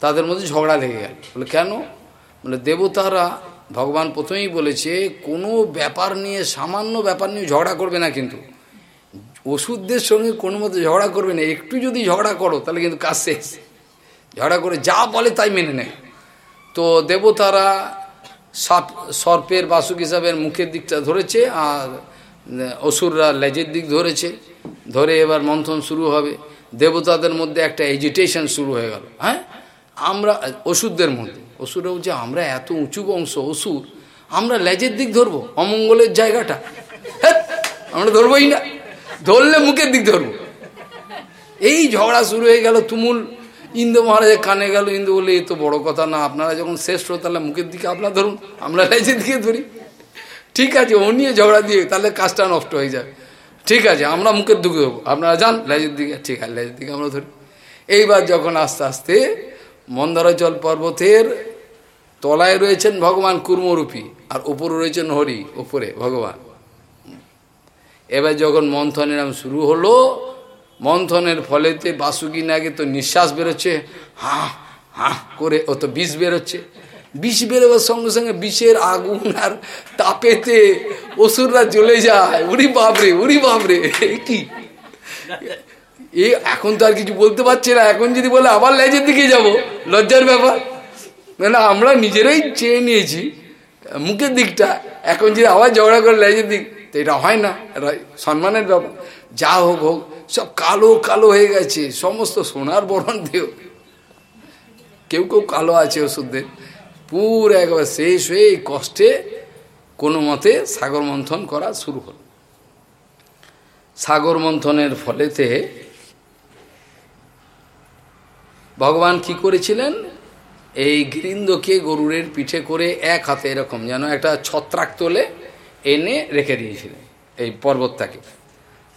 S1: তাদের মধ্যে ঝগড়া লেগে গেল। বলে, কেন? বলে, দেবতারা ভগবান প্রথমেই বলেছে, কোনো ব্যাপার নিয়ে, সামান্য ব্যাপার নিয়ে ঝগড়া করবে না কিন্তু। ওষুধদের সঙ্গে কোনো মতো ঝগড়া করবে না। একটু যদি ঝগড়া করো, তাহলে কিন্তু কাজ শেষ। ঝগড়া করে যা বলে তাই মেনে নেয় তো দেবতারা সাপ, সর্পের বাসুক হিসাবে মুখের দিকটা ধরেছে, আর অসুররা লেজের দিক ধরেছে। ধরে এবার মন্থন শুরু হবে। দেবতাদের মধ্যে একটা এজিটেশন শুরু হয়ে গেল। হ্যাঁ? আমরা, ওষুধদের মধ্যে। অসুরও যে আমরা এত উঁচু বংশ অসুর আমরা লেজের দিক ধরবো, অমঙ্গলের জায়গাটা। আমরা ধরবোই না। ধরলে মুখের দিক ধরবো। এই ঝগড়া শুরু হয়ে গেল, তুমুল। ইন্দু মহারাজের কানে গেল, ইন্দু বলে এ তো বড় কথা না, আপনারা যখন শ্রেষ্ঠ, তাহলে মুখের দিকে আপনার ধরুন, আমরা লেজের দিকে ধরি। ঠিক আছে, ও নিয়ে ঝগড়া দিয়ে, তাহলে কাজটা নষ্ট হয়ে যাবে। ঠিক আছে, আমরা মুখের দিকে ধরবো। আপনারা যান, লেজের দিকে, ঠিক আছে, লেজের দিকে আমরা ধরি। এইবার যখন আস্তে আস্তে মন্দারাচল পর্বতের তলায় রয়েছেন ভগবান কুর্মরূপী, আর উপরে রয়েছেন হরি, উপরে ভগবান। এবার যখন মন্থনের নাম শুরু হলো, মন্থনের ফলেতে বাসুকি নাগে তো নিঃশ্বাস বেরোচ্ছে, হা হা করে ও তো বিষ বেরোচ্ছে। বিষ বেরোবার সঙ্গে সঙ্গে বিষের আগুন আর তাপেতে অসুররা জ্বলে যায়। উড়ি বাপরে উড়ি বাপরে কি? এ, এখন তো আর কিছু বলতে পারছে না। এখন যদি বলে আবার লেজের দিকে যাব, লজ্জার ব্যাপার। মানে আমরা নিজেরাই চেয়ে নিয়েছি, মুখের দিকটা। এখন যদি আবার ঝগড়া করে লেজের দিক, তো এটা হয় না। এটা সম্মানের ব্যাপার। যা হোক হোক, সব কালো কালো হয়ে গেছে, সমস্ত সোনার বরণ দেহ। কেউ কেউ কালো আছে ওষুধদের। পুরো একবার শেষ হয়ে কষ্টে কোনো মতে সাগর মন্থন করা শুরু হল। সাগর মন্থনের ফলেতে ভগবান কি করেছিলেন? এই গৃন্দকে গরুরের পিঠে করে এক হাতে এরকম যেন একটা ছত্রাক তোলে এনে রেখে দিয়েছিলেন এই পর্বতটাকে।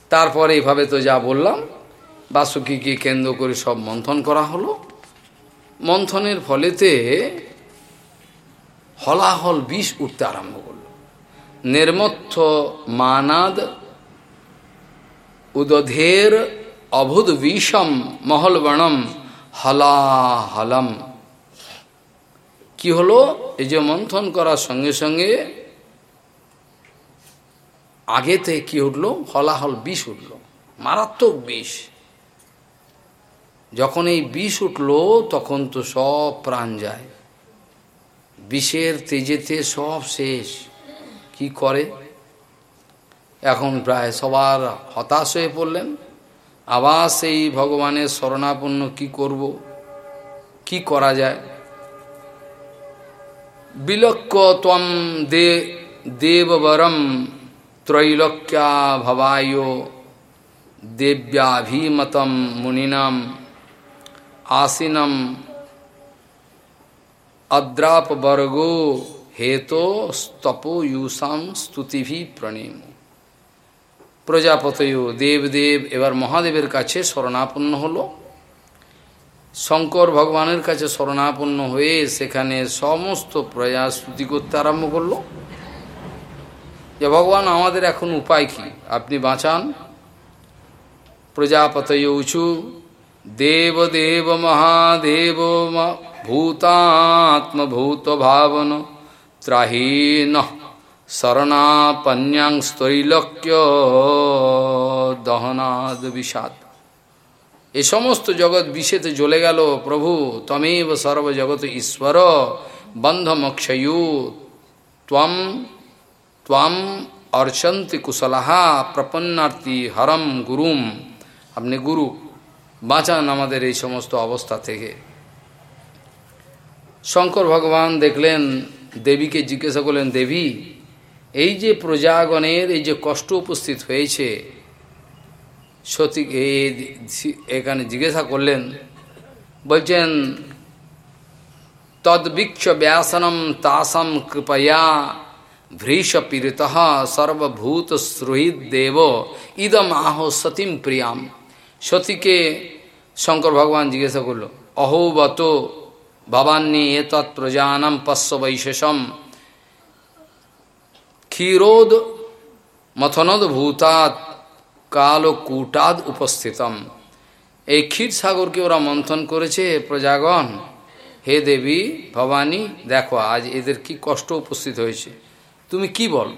S1: তারপরে এইভাবে তো যা বললাম, বাসুকিকে কেন্দ্র করে সব মন্থন করা হলো। মন্থনের ফলেতে হলাহল বিষ উঠতে আরম্ভ করল। নির্মথ মানাদ উদধের অভুদ বিষম মহলবণম হলাহলম কি হলো? এই যে মন্থন করার সঙ্গে সঙ্গে আগেতে কি উঠল? হলাহল বিষ উঠল। মারাত্মক বিষ। যখন এই বিষ উঠল, তখন তো সব প্রাণ যায়। বিষের তেজেতে সব শেষ। কি করে? এখন প্রায় সবার হতাশ হয়ে পড়লেন। আবার সেই ভগবানের শরণাপন্ন কি করব? কি করা যায়? বিলক্ষ তম দে, দেববরম ত্রৈলোক্যা ভবায় দেব্যাভিমতম মুনিনাম আসিনম অদ্রাপবর্গো হেতো স্তপোয়ুষাম স্তুতিভি প্রণেম। প্রজাপতয় দেবদেব এবার মহাদেবের কাছে শরণাপন্ন হলো। শঙ্কর ভগবানের কাছে শরণাপন্ন হয়ে সেখানে সমস্ত প্রজা স্তুতি করতে আরম্ভ করল। যে ভগবান, আমাদের এখন উপায় কি? আপনি বাঁচান। প্রজাপতয় উঁচু, দেব দেব মহাদেব ভূতাত্মভূত ভাবন ত্রাহীন শরণাপন্যাং স্তৈলক্য দহনাদ বিষাদ এ সমস্ত জগৎ বিষেতে জ্বলে গেল, প্রভু, তমেব সর্বজগৎ ঈশ্বর, বন্ধমক্ষয়ু, ত্বম ত্বম অর্চন্তি কুশলাহা প্রপন্নার্থী হরম গুরুম। আপনি গুরু, বাঁচান আমাদের এই সমস্ত অবস্থা থেকে। শঙ্কর ভগবান দেখলেন, দেবীকে জিজ্ঞাসা করলেন, দেবী এই যে প্রজাগণের এই যে কষ্ট উপস্থিত হয়েছে, সতী এখানে জিজ্ঞাসা করলেন, বলছেন তদ্বীক্ষ ব্যাসনম তাসম কৃপয়া ভৃষ পীড়িত সর্বভূত শ্রোহিত দেব ইদম আহ সতীম প্রিয়াম। সতীকে শঙ্কর ভগবান জিজ্ঞাসা করল, অহোবত, ভবান্নি এতৎ প্রজানম পশ্য বৈশেষম। ক্ষীরোদ মথনদ ভূতাৎ কালকূটাদ উপস্থিতম এই ক্ষীর সাগরকে ওরা মন্থন করেছে প্রজাগণ, হে দেবী, ভবানী, দেখো, আজ এদের কি কষ্ট উপস্থিত হয়েছে। তুমি কি বল?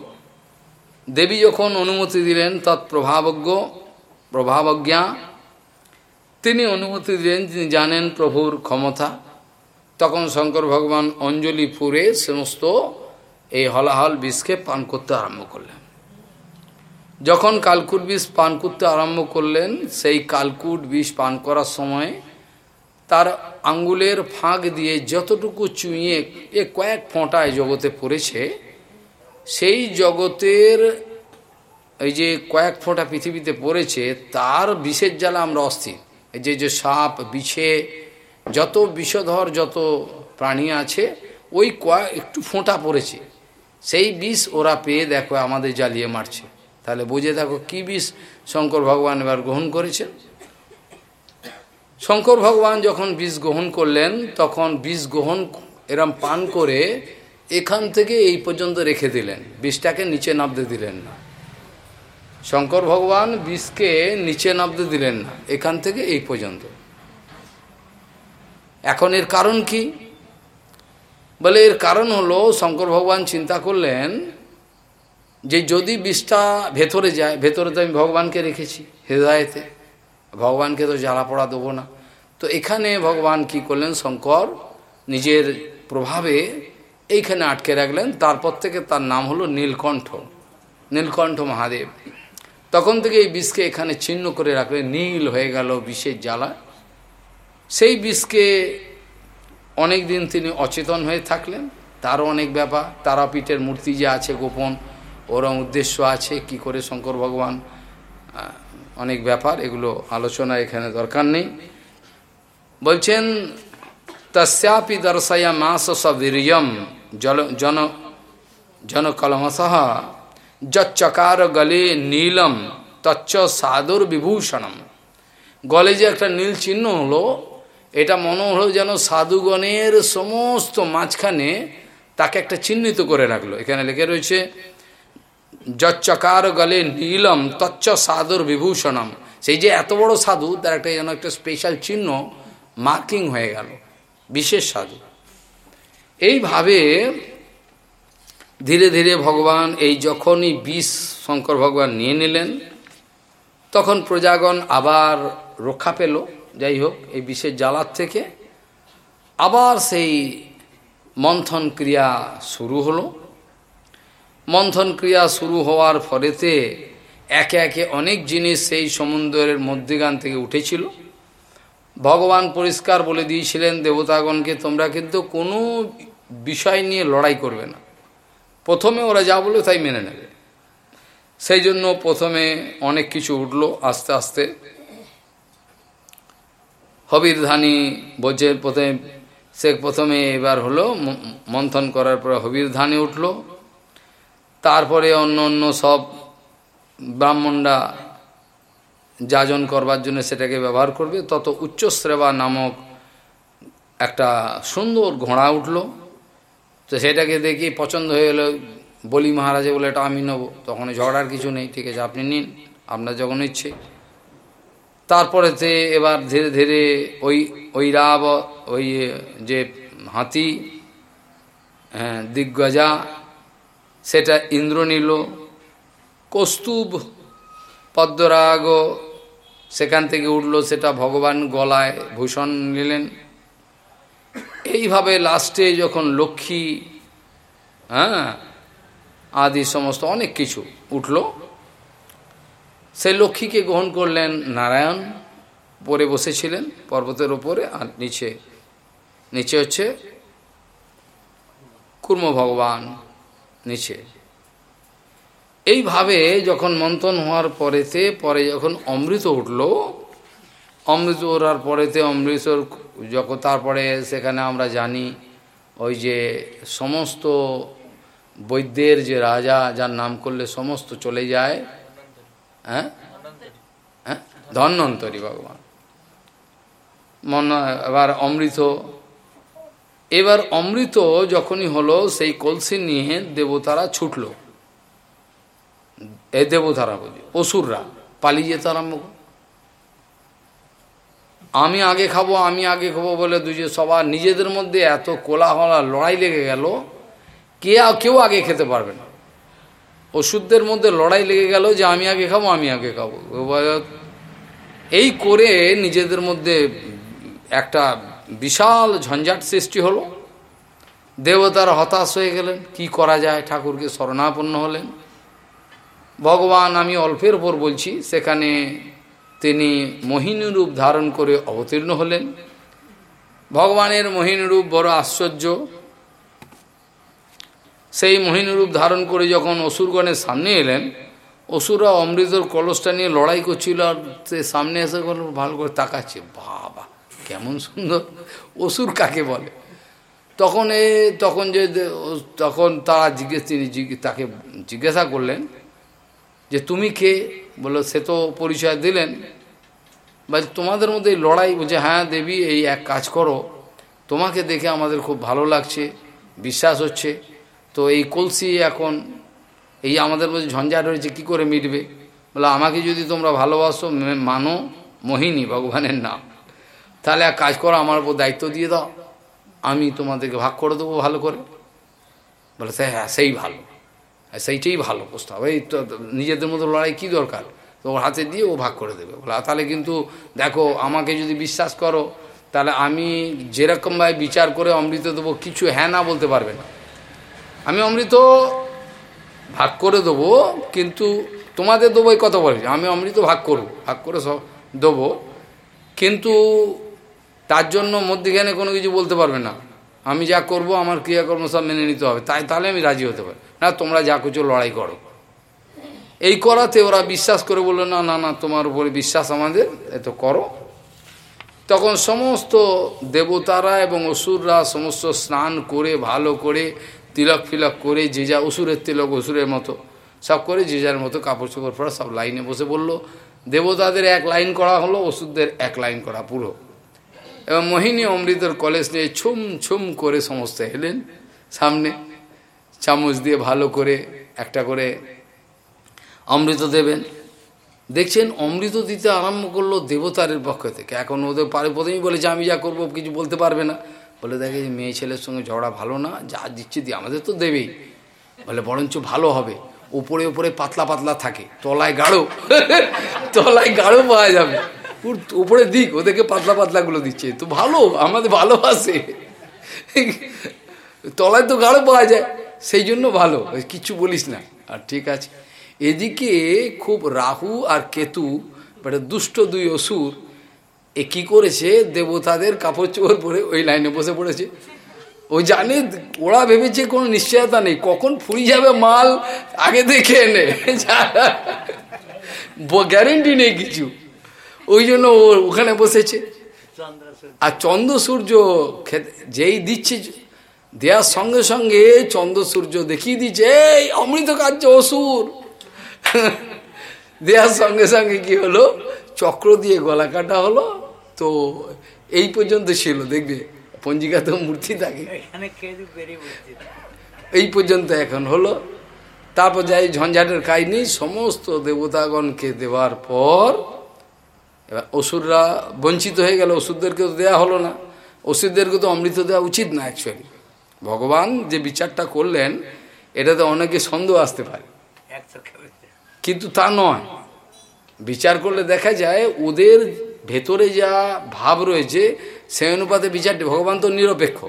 S1: দেবী যখন অনুমতি দিলেন তৎপ্রভাবজ্ঞ প্রভাবজ্ঞা তিনি অনুমতি দিলেন, তিনি জানেন প্রভুর ক্ষমতা। তখন শঙ্কর ভগবান অঞ্জলি ফুরে সমস্ত এই হলাহল বিষকে পান করতে আরম্ভ করলেন। যখন কালকুট বিষ পান করতে আরম্ভ করলেন, সেই কালকুট বিষ পান করার সময় তার আঙ্গুলের ফাঁক দিয়ে যতটুকু চুইয়ে এ কয়েক ফোঁটায় জগতে পড়েছে, সেই জগতের এই যে কয়েক ফোঁটা পৃথিবীতে পড়েছে, তার বিষের জ্বালা আমরা অস্থির। এই যে যে সাপ, বিছে, যত বিষধর যত প্রাণী আছে, ওই কয়েক, একটু ফোঁটা পড়েছে। সেই বিষ ওরা পেয়ে দেখো আমাদের জ্বালিয়ে মারছে। তাহলে বুঝে দেখো কি বিষ শঙ্কর ভগবান এবার গ্রহণ করেছেন শঙ্কর ভগবান যখন বিষ গ্রহণ করলেন, তখন বিষ গ্রহণ এরম পান করে এখান থেকে এই পর্যন্ত রেখে দিলেন। বিষটাকে নিচে নামতে দিলেন না। শঙ্কর ভগবান বিষকে নিচে নামতে দিলেন না। এখান থেকে এই পর্যন্ত। এখন এর কারণ কি? বলে এর কারণ হলো শঙ্কর ভগবান চিন্তা করলেন যে যদি বিষটা ভেতরে যায়, ভেতরে তো আমি ভগবানকে রেখেছি, হৃদয়েতে। ভগবানকে তো জ্বালা পড়া দেবো না। তো এখানে ভগবান কি করলেন, শঙ্কর নিজের প্রভাবে এইখানে আটকে রাখলেন। তারপর থেকে তার নাম হলো নীলকণ্ঠ নীলকণ্ঠ মহাদেব। তখন থেকে এই বিষকে এখানে চিহ্ন করে রাখলেন। নীল হয়ে গেল বিষের জ্বালা। সেই বিষকে অনেক দিন তিনি অচেতন হয়ে থাকলেন। তারও অনেক ব্যাপার। তারাপীঠের মূর্তি যে আছে গোপন ওরম উদ্দেশ্য আছে কি করে শঙ্কর ভগবান অনেক ব্যাপার, এগুলো আলোচনা এখানে দরকার নেই। বলছেন, তস্যাপি দর্শয়া মাস সবীর্যম জল, জন জনকলমসহ যচ্চকার গলে নীলম তচ্চ সাদুর বিভূষণম গলে যে একটা নীল চিহ্ন হলো এটা মনে হল যেন সাধুগণের সমস্ত মাঝখানে তাকে একটা চিহ্নিত করে রাখল। এখানে লেখে রয়েছে, যচ্চকার গলে নীলম তচ্চ সাধুর বিভূষণম। সেই যে এত বড় সাধু, তার একটা যেন একটা স্পেশাল চিহ্ন মার্কিং হয়ে গেল, বিশেষ সাধু। এইভাবে ধীরে ধীরে ভগবান এই যখনই বিষ শঙ্কর ভগবান নিয়ে নিলেন, তখন প্রজাগণ আবার রক্ষা পেল। যাই হোক, এই বিষের জ্বালার থেকে আবার সেই মন্থন ক্রিয়া শুরু হলো। মন্থন ক্রিয়া শুরু হওয়ার ফলেতে একে একে অনেক জিনিস সেই সমুদ্রের মধ্যেগান থেকে উঠেছিল। ভগবান পরিষ্কার বলে দিয়েছিলেন, দেবতাগণকে তোমরা কিন্তু কোনো বিষয় নিয়ে লড়াই করবে না। প্রথমে ওরা যা বলল তাই মেনে নেবে। সেই জন্য প্রথমে অনেক কিছু উঠল আস্তে আস্তে। হবির ধানি বলছে প্রথমে সে প্রথমে এবার হলো মন্থন করার পরে হবির ধানি উঠল। তারপরে অন্য অন্য সব ব্রাহ্মণরা যাজন করবার জন্য সেটাকে ব্যবহার করবে। তত উচ্চশ্রেবা নামক একটা সুন্দর ঘোড়া উঠল। তো সেটাকে দেখি পছন্দ হয়ে গেলো, বলি মহারাজে বলে, এটা আমি নেব। তখন ঝগড়ার কিছু নেই। ঠিক আছে, আপনি নিন, আপনার যখন ইচ্ছে। তারপরেতে এবার ধীরে ধীরে ওই ওই রাব, ওই যে হাতি হ্যাঁ দিগ্গজা, সেটা ইন্দ্র নিল, কস্তুব, পদ্মরাগ সেখান থেকে উঠল, সেটা ভগবান গলায় ভূষণ নিলেন। এইভাবে লাস্টে যখন লক্ষ্মী হ্যাঁ আদি সমস্ত অনেক কিছু উঠল সেই লক্ষ্মীকে গ্রহণ করলেন নারায়ণ, পরে বসেছিলেন পর্বতের ওপরে আর নিচে নিচে হচ্ছে কুর্ম ভগবান, নিচে। এইভাবে যখন মন্থন হওয়ার পরেতে, পরে যখন অমৃত উঠল, অমৃত ওঠার পরেতে, অমৃতর যখন তারপরে সেখানে আমরা জানি, ওই যে সমস্ত বৈদ্যের যে রাজা, যার নাম করলে সমস্ত চলে যায় হ্যাঁ? হ্যাঁ? ধন্বন্তরী ভগবান। মন, এবার অমৃত। এবার অমৃত যখনই হলো, সেই কলসি নিয়ে দেবতারা ছুটল। এ দেবতারা বুঝি অসুররা, পালিয়ে যেতে আরম্ভ আমি আগে খাব, আমি আগে খাব বলে দুজে সবার নিজেদের মধ্যে এত কোলাহলা লড়াই লেগে গেল, কে কেউ আগে খেতে পারবে না। ওষুধদের মধ্যে লড়াই লেগে গেল যে আমি আগে খাব, আমি আগে খাব। এই করে নিজেদের মধ্যে একটা বিশাল ঝঞ্ঝাট সৃষ্টি হলো। দেবতারা হতাশ হয়ে গেলেন, কি করা যায়? ঠাকুরকে শরণাপন্ন হলেন। ভগবান, আমি অল্পের ওপর বলছি, সেখানে তিনি মোহিনী রূপ ধারণ করে অবতীর্ণ হলেন। ভগবানের মোহিনী রূপ বড় আশ্চর্য। সেই মোহিনী রূপ ধারণ করে যখন অসুরগণের সামনে এলেন, অসুররা অমৃতর কলসটা নিয়ে লড়াই করছিল আর সে সামনে এসে ভালো করে তাকাচ্ছে। বাবা, কেমন সুন্দর। অসুর কাকে বলে? তখন এ, তখন যে, তখন তারা জিজ্ঞেস, তিনি তাকে জিজ্ঞাসা করলেন যে, তুমি কে? বলল, সে তো পরিচয় দিলেন। বা তোমাদের মধ্যে লড়াই বলছে হ্যাঁ দেবী, এই এক কাজ করো। তোমাকে দেখে আমাদের খুব ভালো লাগছে, বিশ্বাস হচ্ছে। তো এই কলসি এখন, এই আমাদের মধ্যে ঝঞ্ঝাট রয়েছে, কি করে মিটবে? বলে, আমাকে যদি তোমরা ভালোবাসো মানো, মোহিনী ভগবানের নাম। তাহলে এক কাজ করো, আমার উপর দায়িত্ব দিয়ে দাও। আমি তোমাদেরকে ভাগ করে দেবো ভালো করে। বলে, সে হ্যাঁ সেই ভালো। সেইটাই ভালো প্রস্তাব। এই তো নিজেদের মতো লড়াই কি দরকার? তো ওর হাতে দিয়ে ও ভাগ করে দেবে। বলে তাহলে কিন্তু দেখো, আমাকে যদি বিশ্বাস করো, তাহলে আমি যেরকমভাবে বিচার করে অমৃত দেবো, কিছু হ্যাঁ না বলতে পারবে না। আমি অমৃত ভাগ করে দেবো, কিন্তু তোমাদের দেবো এই কথা বলে। আমি অমৃত ভাগ করব, ভাগ করে সব দেবো। কিন্তু তার জন্য মধ্যেখানে কোনো কিছু বলতে পারবে না। আমি যা করব, আমার ক্রিয়াকর্ম সব মেনে নিতে হবে। তাই, তাহলে আমি রাজি হতে পারি। না, তোমরা যা কিছু লড়াই করো। এই করাতে ওরা বিশ্বাস করে বলল, না না না, তোমার উপরে বিশ্বাস আমাদের, এত করো। তখন সমস্ত দেবতারা এবং অসুররা সমস্ত স্নান করে, ভালো করে তিলক ফিলক করে যে যা অসুরের তিলক, অসুরের মতো, সব করে যে যার মতো কাপড় চোপড় পরা সব লাইনে বসে বলল, দেবতাদের এক লাইন করা হলো ওষুধদের এক লাইন করা পুরো। এবং মোহিনী অমৃতর কলেজ নিয়ে ছুম ছুম করে সমস্ত এলেন। সামনে চামচ দিয়ে ভালো করে একটা করে অমৃত দেবেন। দেখছেন, অমৃত দিতে আরম্ভ করল দেবতারের পক্ষ থেকে। এখন ওদের পারে প্রথমেই বলে, যে আমি যা করব, কিছু বলতে পারবে না। বলে দেখে যে মেয়ে ছেলের সঙ্গে ঝগড়া ভালো না, যা দিচ্ছে দিয়ে আমাদের তো দেবেই। বলে বরঞ্চ ভালো হবে। উপরে উপরে পাতলা পাতলা থাকে, তলায় গাঢ় তলায় গাঢ় পাওয়া যাবে। উপরে দিক, ওদেরকে পাতলা পাতলাগুলো দিচ্ছে। তো ভালো, আমাদের ভালোবাসে। তলায় তো গাঢ় পাওয়া যায়, সেই জন্য ভালো। কিছু বলিস না। আর ঠিক আছে। এদিকে খুব রাহু আর কেতু মানে দুষ্ট দুই অসুর এ কী করেছে? দেবতাদের কাপড় চোপড় পরে ওই লাইনে বসে পড়েছে। ও জানে, ওরা ভেবেছে কোনো নিশ্চয়তা নেই। কখন ফুরি যাবে মাল, আগে দেখে এনে। গ্যারেন্টি নেই কিছু। ওই জন্য ও ওখানে বসেছে। আর চন্দ্র সূর্য যেই দিচ্ছে, দেওয়ার সঙ্গে সঙ্গে চন্দ্র সূর্য দেখিয়ে দিচ্ছে, এই অমৃত কার্য, অসুর! দেওয়ার সঙ্গে সঙ্গে কি হলো? চক্র দিয়ে গলা কাটা হলো। তো এই পর্যন্ত ছিল দেখবে? পঞ্জিকাতে মূর্তি থাকে। এই পর্যন্ত এখন হলো। তারপর যাই ঝঞ্ঝাটের কাজ নেই সমস্ত দেবতাগণকে দেওয়ার পর এবার অসুররা বঞ্চিত হয়ে গেল ওষুধদেরকে তো দেওয়া হলো না। ওষুধদেরকে তো অমৃত দেওয়া উচিত না অ্যাকচুয়ালি ভগবান যে বিচারটা করলেন এটাতে অনেকে সন্দেহ আসতে পারে। কিন্তু তা নয়। বিচার করলে দেখা যায় ওদের ভেতরে যা ভাব রয়েছে, সেই অনুপাতে বিচারটি ভগবান তো নিরপেক্ষ।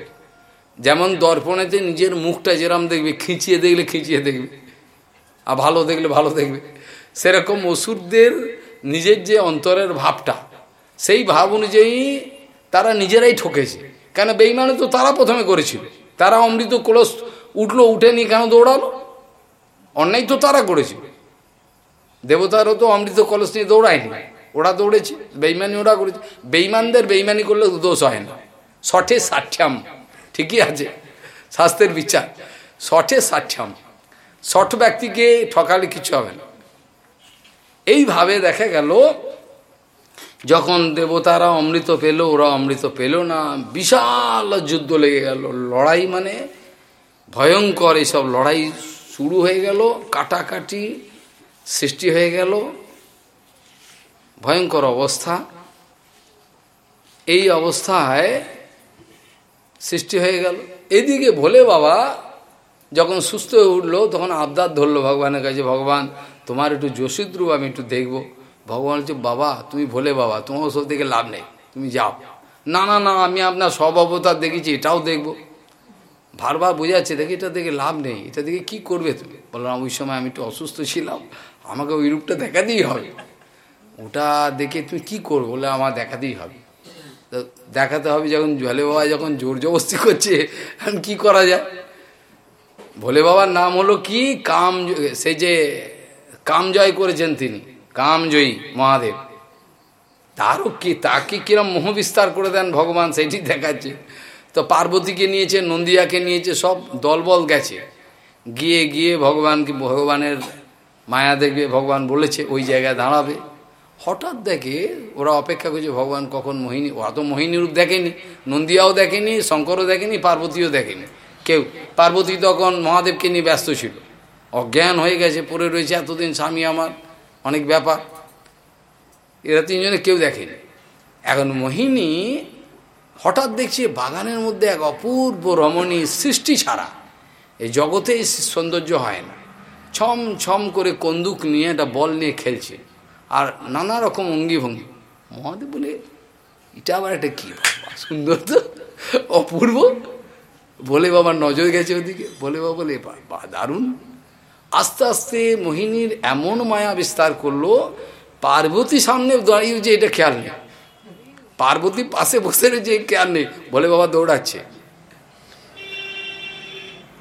S1: যেমন দর্পণেতে নিজের মুখটা যেরম দেখবে, খিঁচিয়ে দেখলে খিঁচিয়ে দেখবে, আর ভালো দেখলে ভালো দেখবে। সেরকম অসুরদের নিজের যে অন্তরের ভাবটা, সেই ভাব অনুযায়ী তারা নিজেরাই ঠকেছে। কেন বেইমানে তো তারা প্রথমে করেছিল। তারা অমৃত কলস উঠল, উঠেনি কেন দৌড়ালো? অন্যায় তো তারা করেছিল দেবতারও তো অমৃত কলস নিয়ে দৌড়ায়নি। ওরা দৌড়েছে, বেইমানি ওরা করেছে। বেইমানদের বেইমানি করলে দোষ হয় না। শঠে ষাঠ্যাম ঠিকই আছে, স্বাস্থ্যের বিচার। শঠে ষাঠ্যাম শঠ ব্যক্তিকে ঠকালে কিছু হবে না। এইভাবে দেখা গেল, যখন দেবতারা অমৃত পেল, ওরা অমৃত পেল না, বিশাল যুদ্ধ লেগে গেল। লড়াই মানে ভয়ঙ্কর এইসব লড়াই শুরু হয়ে গেল, কাটাকাটি সৃষ্টি হয়ে গেল। ভয়ঙ্কর অবস্থা। এই অবস্থায় সৃষ্টি হয়ে গেল। এদিকে ভোলে বাবা যখন সুস্থ হয়ে উঠল, তখন আবদার ধরলো ভগবানের কাছে, ভগবান, তোমার একটু যোশিদ্রু আমি একটু দেখব। ভগবান হচ্ছে বাবা, তুমি ভোলে বাবা, তোমার ওসব দেখে লাভ নেই, তুমি যাও। না না না, আমি আপনার সব অবতার দেখেছি, এটাও দেখব। বারবার বোঝাচ্ছে, দেখি, এটা দেখে লাভ নেই, এটা দেখে কি করবে তুমি? বললাম, ওই সময় আমি একটু অসুস্থ ছিলাম, আমাকে ওই রূপটা দেখাতেই হবে। ওটা দেখে তুমি কি করব? বলে আমার দেখাতেই হবে। তো দেখাতে হবে যখন জলে বাবা যখন জোর জবস্তি করছে, এখন কী করা যায়? ভোলে বাবার নাম হলো কি? কাম সে যে কাম জয় করেছেন তিনি, কামজয়ী মহাদেব। তারও কি, তাকে কিরম মোহ বিস্তার করে দেন ভগবান, সেটি দেখাচ্ছে। তো পার্বতীকে নিয়েছে, নন্দিয়াকে নিয়েছে, সব দলবল গেছে। গিয়ে গিয়ে ভগবানকে, ভগবানের মায়া দেখবে, ভগবান বলেছে, ওই জায়গায় দাঁড়াবে। হঠাৎ দেখে ওরা অপেক্ষা করছে, ভগবান কখন মোহিনী, ওরা তো মোহিনী রূপ দেখেনি, নন্দিয়াও দেখেনি, শঙ্করও দেখেনি, পার্বতীও দেখেনি। কেউ, পার্বতী তখন মহাদেবকে নিয়ে ব্যস্ত ছিল। অজ্ঞান হয়ে গেছে, পড়ে রয়েছে এতদিন স্বামী আমার, অনেক ব্যাপার। এরা তিনজনে কেউ দেখেনি। এখন মোহিনী হঠাৎ দেখছি বাগানের মধ্যে এক অপূর্ব রমণী সৃষ্টি ছাড়া। এই জগতে সৌন্দর্য হয় না। ছম ছম করে কন্দুক নিয়ে একটা বল নিয়ে খেলছে। আর নানা রকম অঙ্গি ভঙ্গি মহাদেব বলে, এটা আবার একটা কী? সুন্দর তো। অপূর্ব। বলে বাবার নজর গেছে ওদিকে। বলে বাবা বলে বা দারুণ। আস্তে আস্তে মোহিনীর এমন মায়া বিস্তার করল, পার্বতী সামনে দাঁড়িয়ে যে এটা খেয়াল নেই। পার্বতী পাশে বসে রয়েছে খেয়াল নেই। বলে বাবা দৌড়াচ্ছে।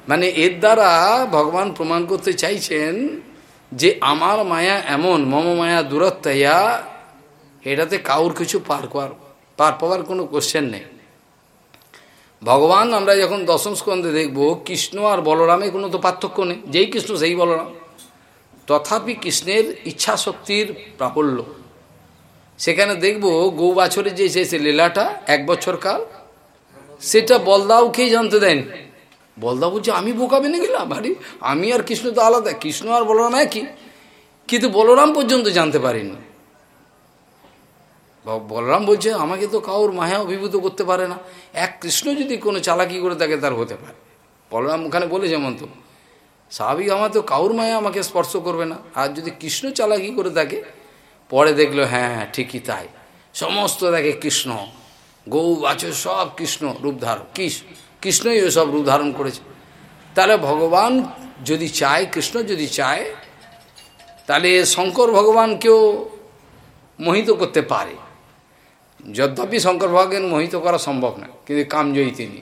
S1: মানে এর দ্বারা ভগবান প্রমাণ করতে চাইছেন যে আমার মায়া এমন, মম মায়া দূরত্বাইয়া এটাতে কাউর কিছু পার করার পার পাওয়ার কোনো কোশ্চেন নেই। ভগবান আমরা যখন দশম স্কন্ধে দেখব, কৃষ্ণ আর বলরামে কোনো তো পার্থক্য নেই। যেই কৃষ্ণ, সেই বলরাম। তথাপি কৃষ্ণের ইচ্ছা শক্তির প্রাবল্য সেখানে দেখব গৌ বাছরে যে এসেছে লীলাটা এক বছর কাল সেটা বলদাওকেই জানতে দেয়নি। বলদা বলছে, আমি বোকা বেনে গেলাম? আরে, আমি আর কৃষ্ণ তো আলাদা। কৃষ্ণ আর বলরাম একই। কিন্তু বলরাম পর্যন্ত জানতে পারেনি। বলরাম বলছে, আমাকে তো কাউর মায়া অভিভূত করতে পারে না। এক কৃষ্ণ যদি কোনো চালাকি করে থাকে, তার হতে পারে। বলরাম ওখানে বলে, যেমন তো। স্বাভাবিক আমার তো কাউর মায়া আমাকে স্পর্শ করবে না। আর যদি কৃষ্ণ চালাকি করে থাকে, পরে দেখল হ্যাঁ হ্যাঁ ঠিকই তাই। সমস্ত দেখে কৃষ্ণ। গৌ বাছর সব কৃষ্ণ রূপ ধারণ কৃষ্ণ কৃষ্ণই সব রূপ ধারণ করেছে। তাহলে ভগবান যদি চায়, কৃষ্ণ যদি চায়, তাহলে শঙ্কর ভগবানকেও মোহিত করতে পারে। যদ্যপি শঙ্কর ভগবান মোহিত করা সম্ভব না, কিন্তু কামজয়ী তিনি।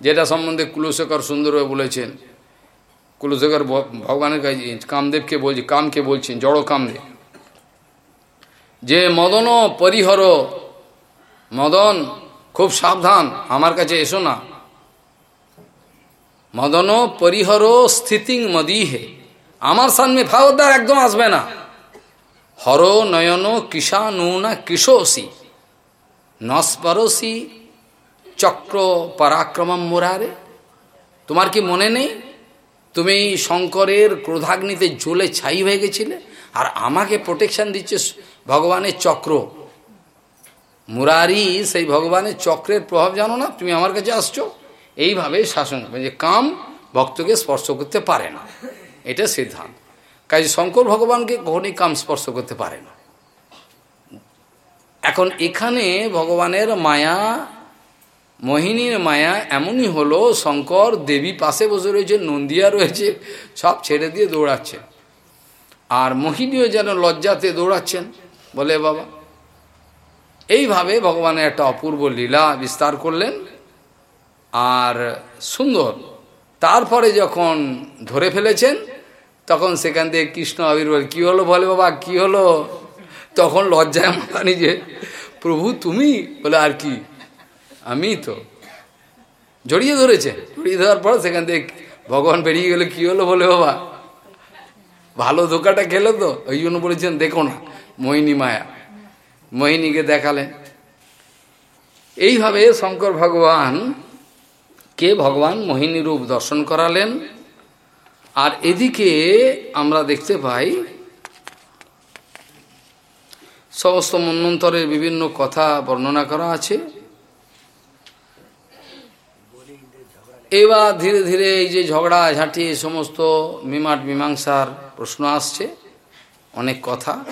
S1: যেটা সম্বন্ধে কুলশেখর সুন্দরভাবে বলেছেন, কুলশেখর ভগবানের কাছে কামদেবকে বলছে, কামকে বলছেন, জড় কামদেব। যে মদন পরিহর, মদন খুব সাবধান, আমার কাছে এসো না। মদন পরিহর স্থিতিং মদিহে। আমার সামনে ভাগবতার একদম আসবে না। হর নয়ন কৃষা নুনা কৃষসি। নস্পরসি চক্র পরাক্রমম মুরারে। তোমার কি মনে নেই? তুমি শঙ্করের ক্রোধাগ্নিতে জ্বলে ছাই হয়ে গেছিলে, আর আমাকে প্রোটেকশন দিচ্ছে ভগবানের চক্র। মুরারি, সেই ভগবানের চক্রের প্রভাব জানো না? তুমি আমার কাছে আসছো। এইভাবে শাসন যে কাম ভক্তকে স্পর্শ করতে পারে না। এটা সিদ্ধান্ত। কাজে শঙ্কর ভগবানকে কখনই কাম স্পর্শ করতে পারে না। এখন এখানে ভগবানের মায়া, মোহিনীর মায়া এমনই হলো, শঙ্কর দেবী পাশে বসে রয়েছে, নন্দিয়া রয়েছে, সব ছেড়ে দিয়ে দৌড়াচ্ছে। আর মোহিনীও যেন লজ্জাতে দৌড়াচ্ছেন। বলে বাবা এইভাবে ভগবানের একটা অপূর্ব লীলা বিস্তার করলেন। আর সুন্দর। তারপরে যখন ধরে ফেলেছেন, তখন সেখান থেকে কৃষ্ণ আবির্ভাব, কী হলো বলে বাবা? কি হলো? তখন লজ্জায় মাথা নিজে, প্রভু, তুমি? বলে, আর কি? আমি তো। জড়িয়ে ধরেছে। জড়িয়ে ধরার পর সেখান থেকে ভগবান বেরিয়ে গেলে, কি হলো বলে বাবা? ভালো ধোকাটা খেলো তো? ওই জন্য বলেছেন, দেখো না, মোহিনী মায়া। মোহিনীকে দেখালেন। এইভাবে শঙ্কর ভগবান কে ভগবান মোহিনী রূপ দর্শন করালেন। আর এদিকে আমরা দেখতে পাই সমস্ত মন্বন্তরের বিভিন্ন কথা বর্ণনা করা আছে। এবার ধীরে ধীরে এই যে ঝগড়া ঝাঁটি, সমস্ত মিমাট মীমাংসার প্রশ্ন আসছে। অনেক কথা।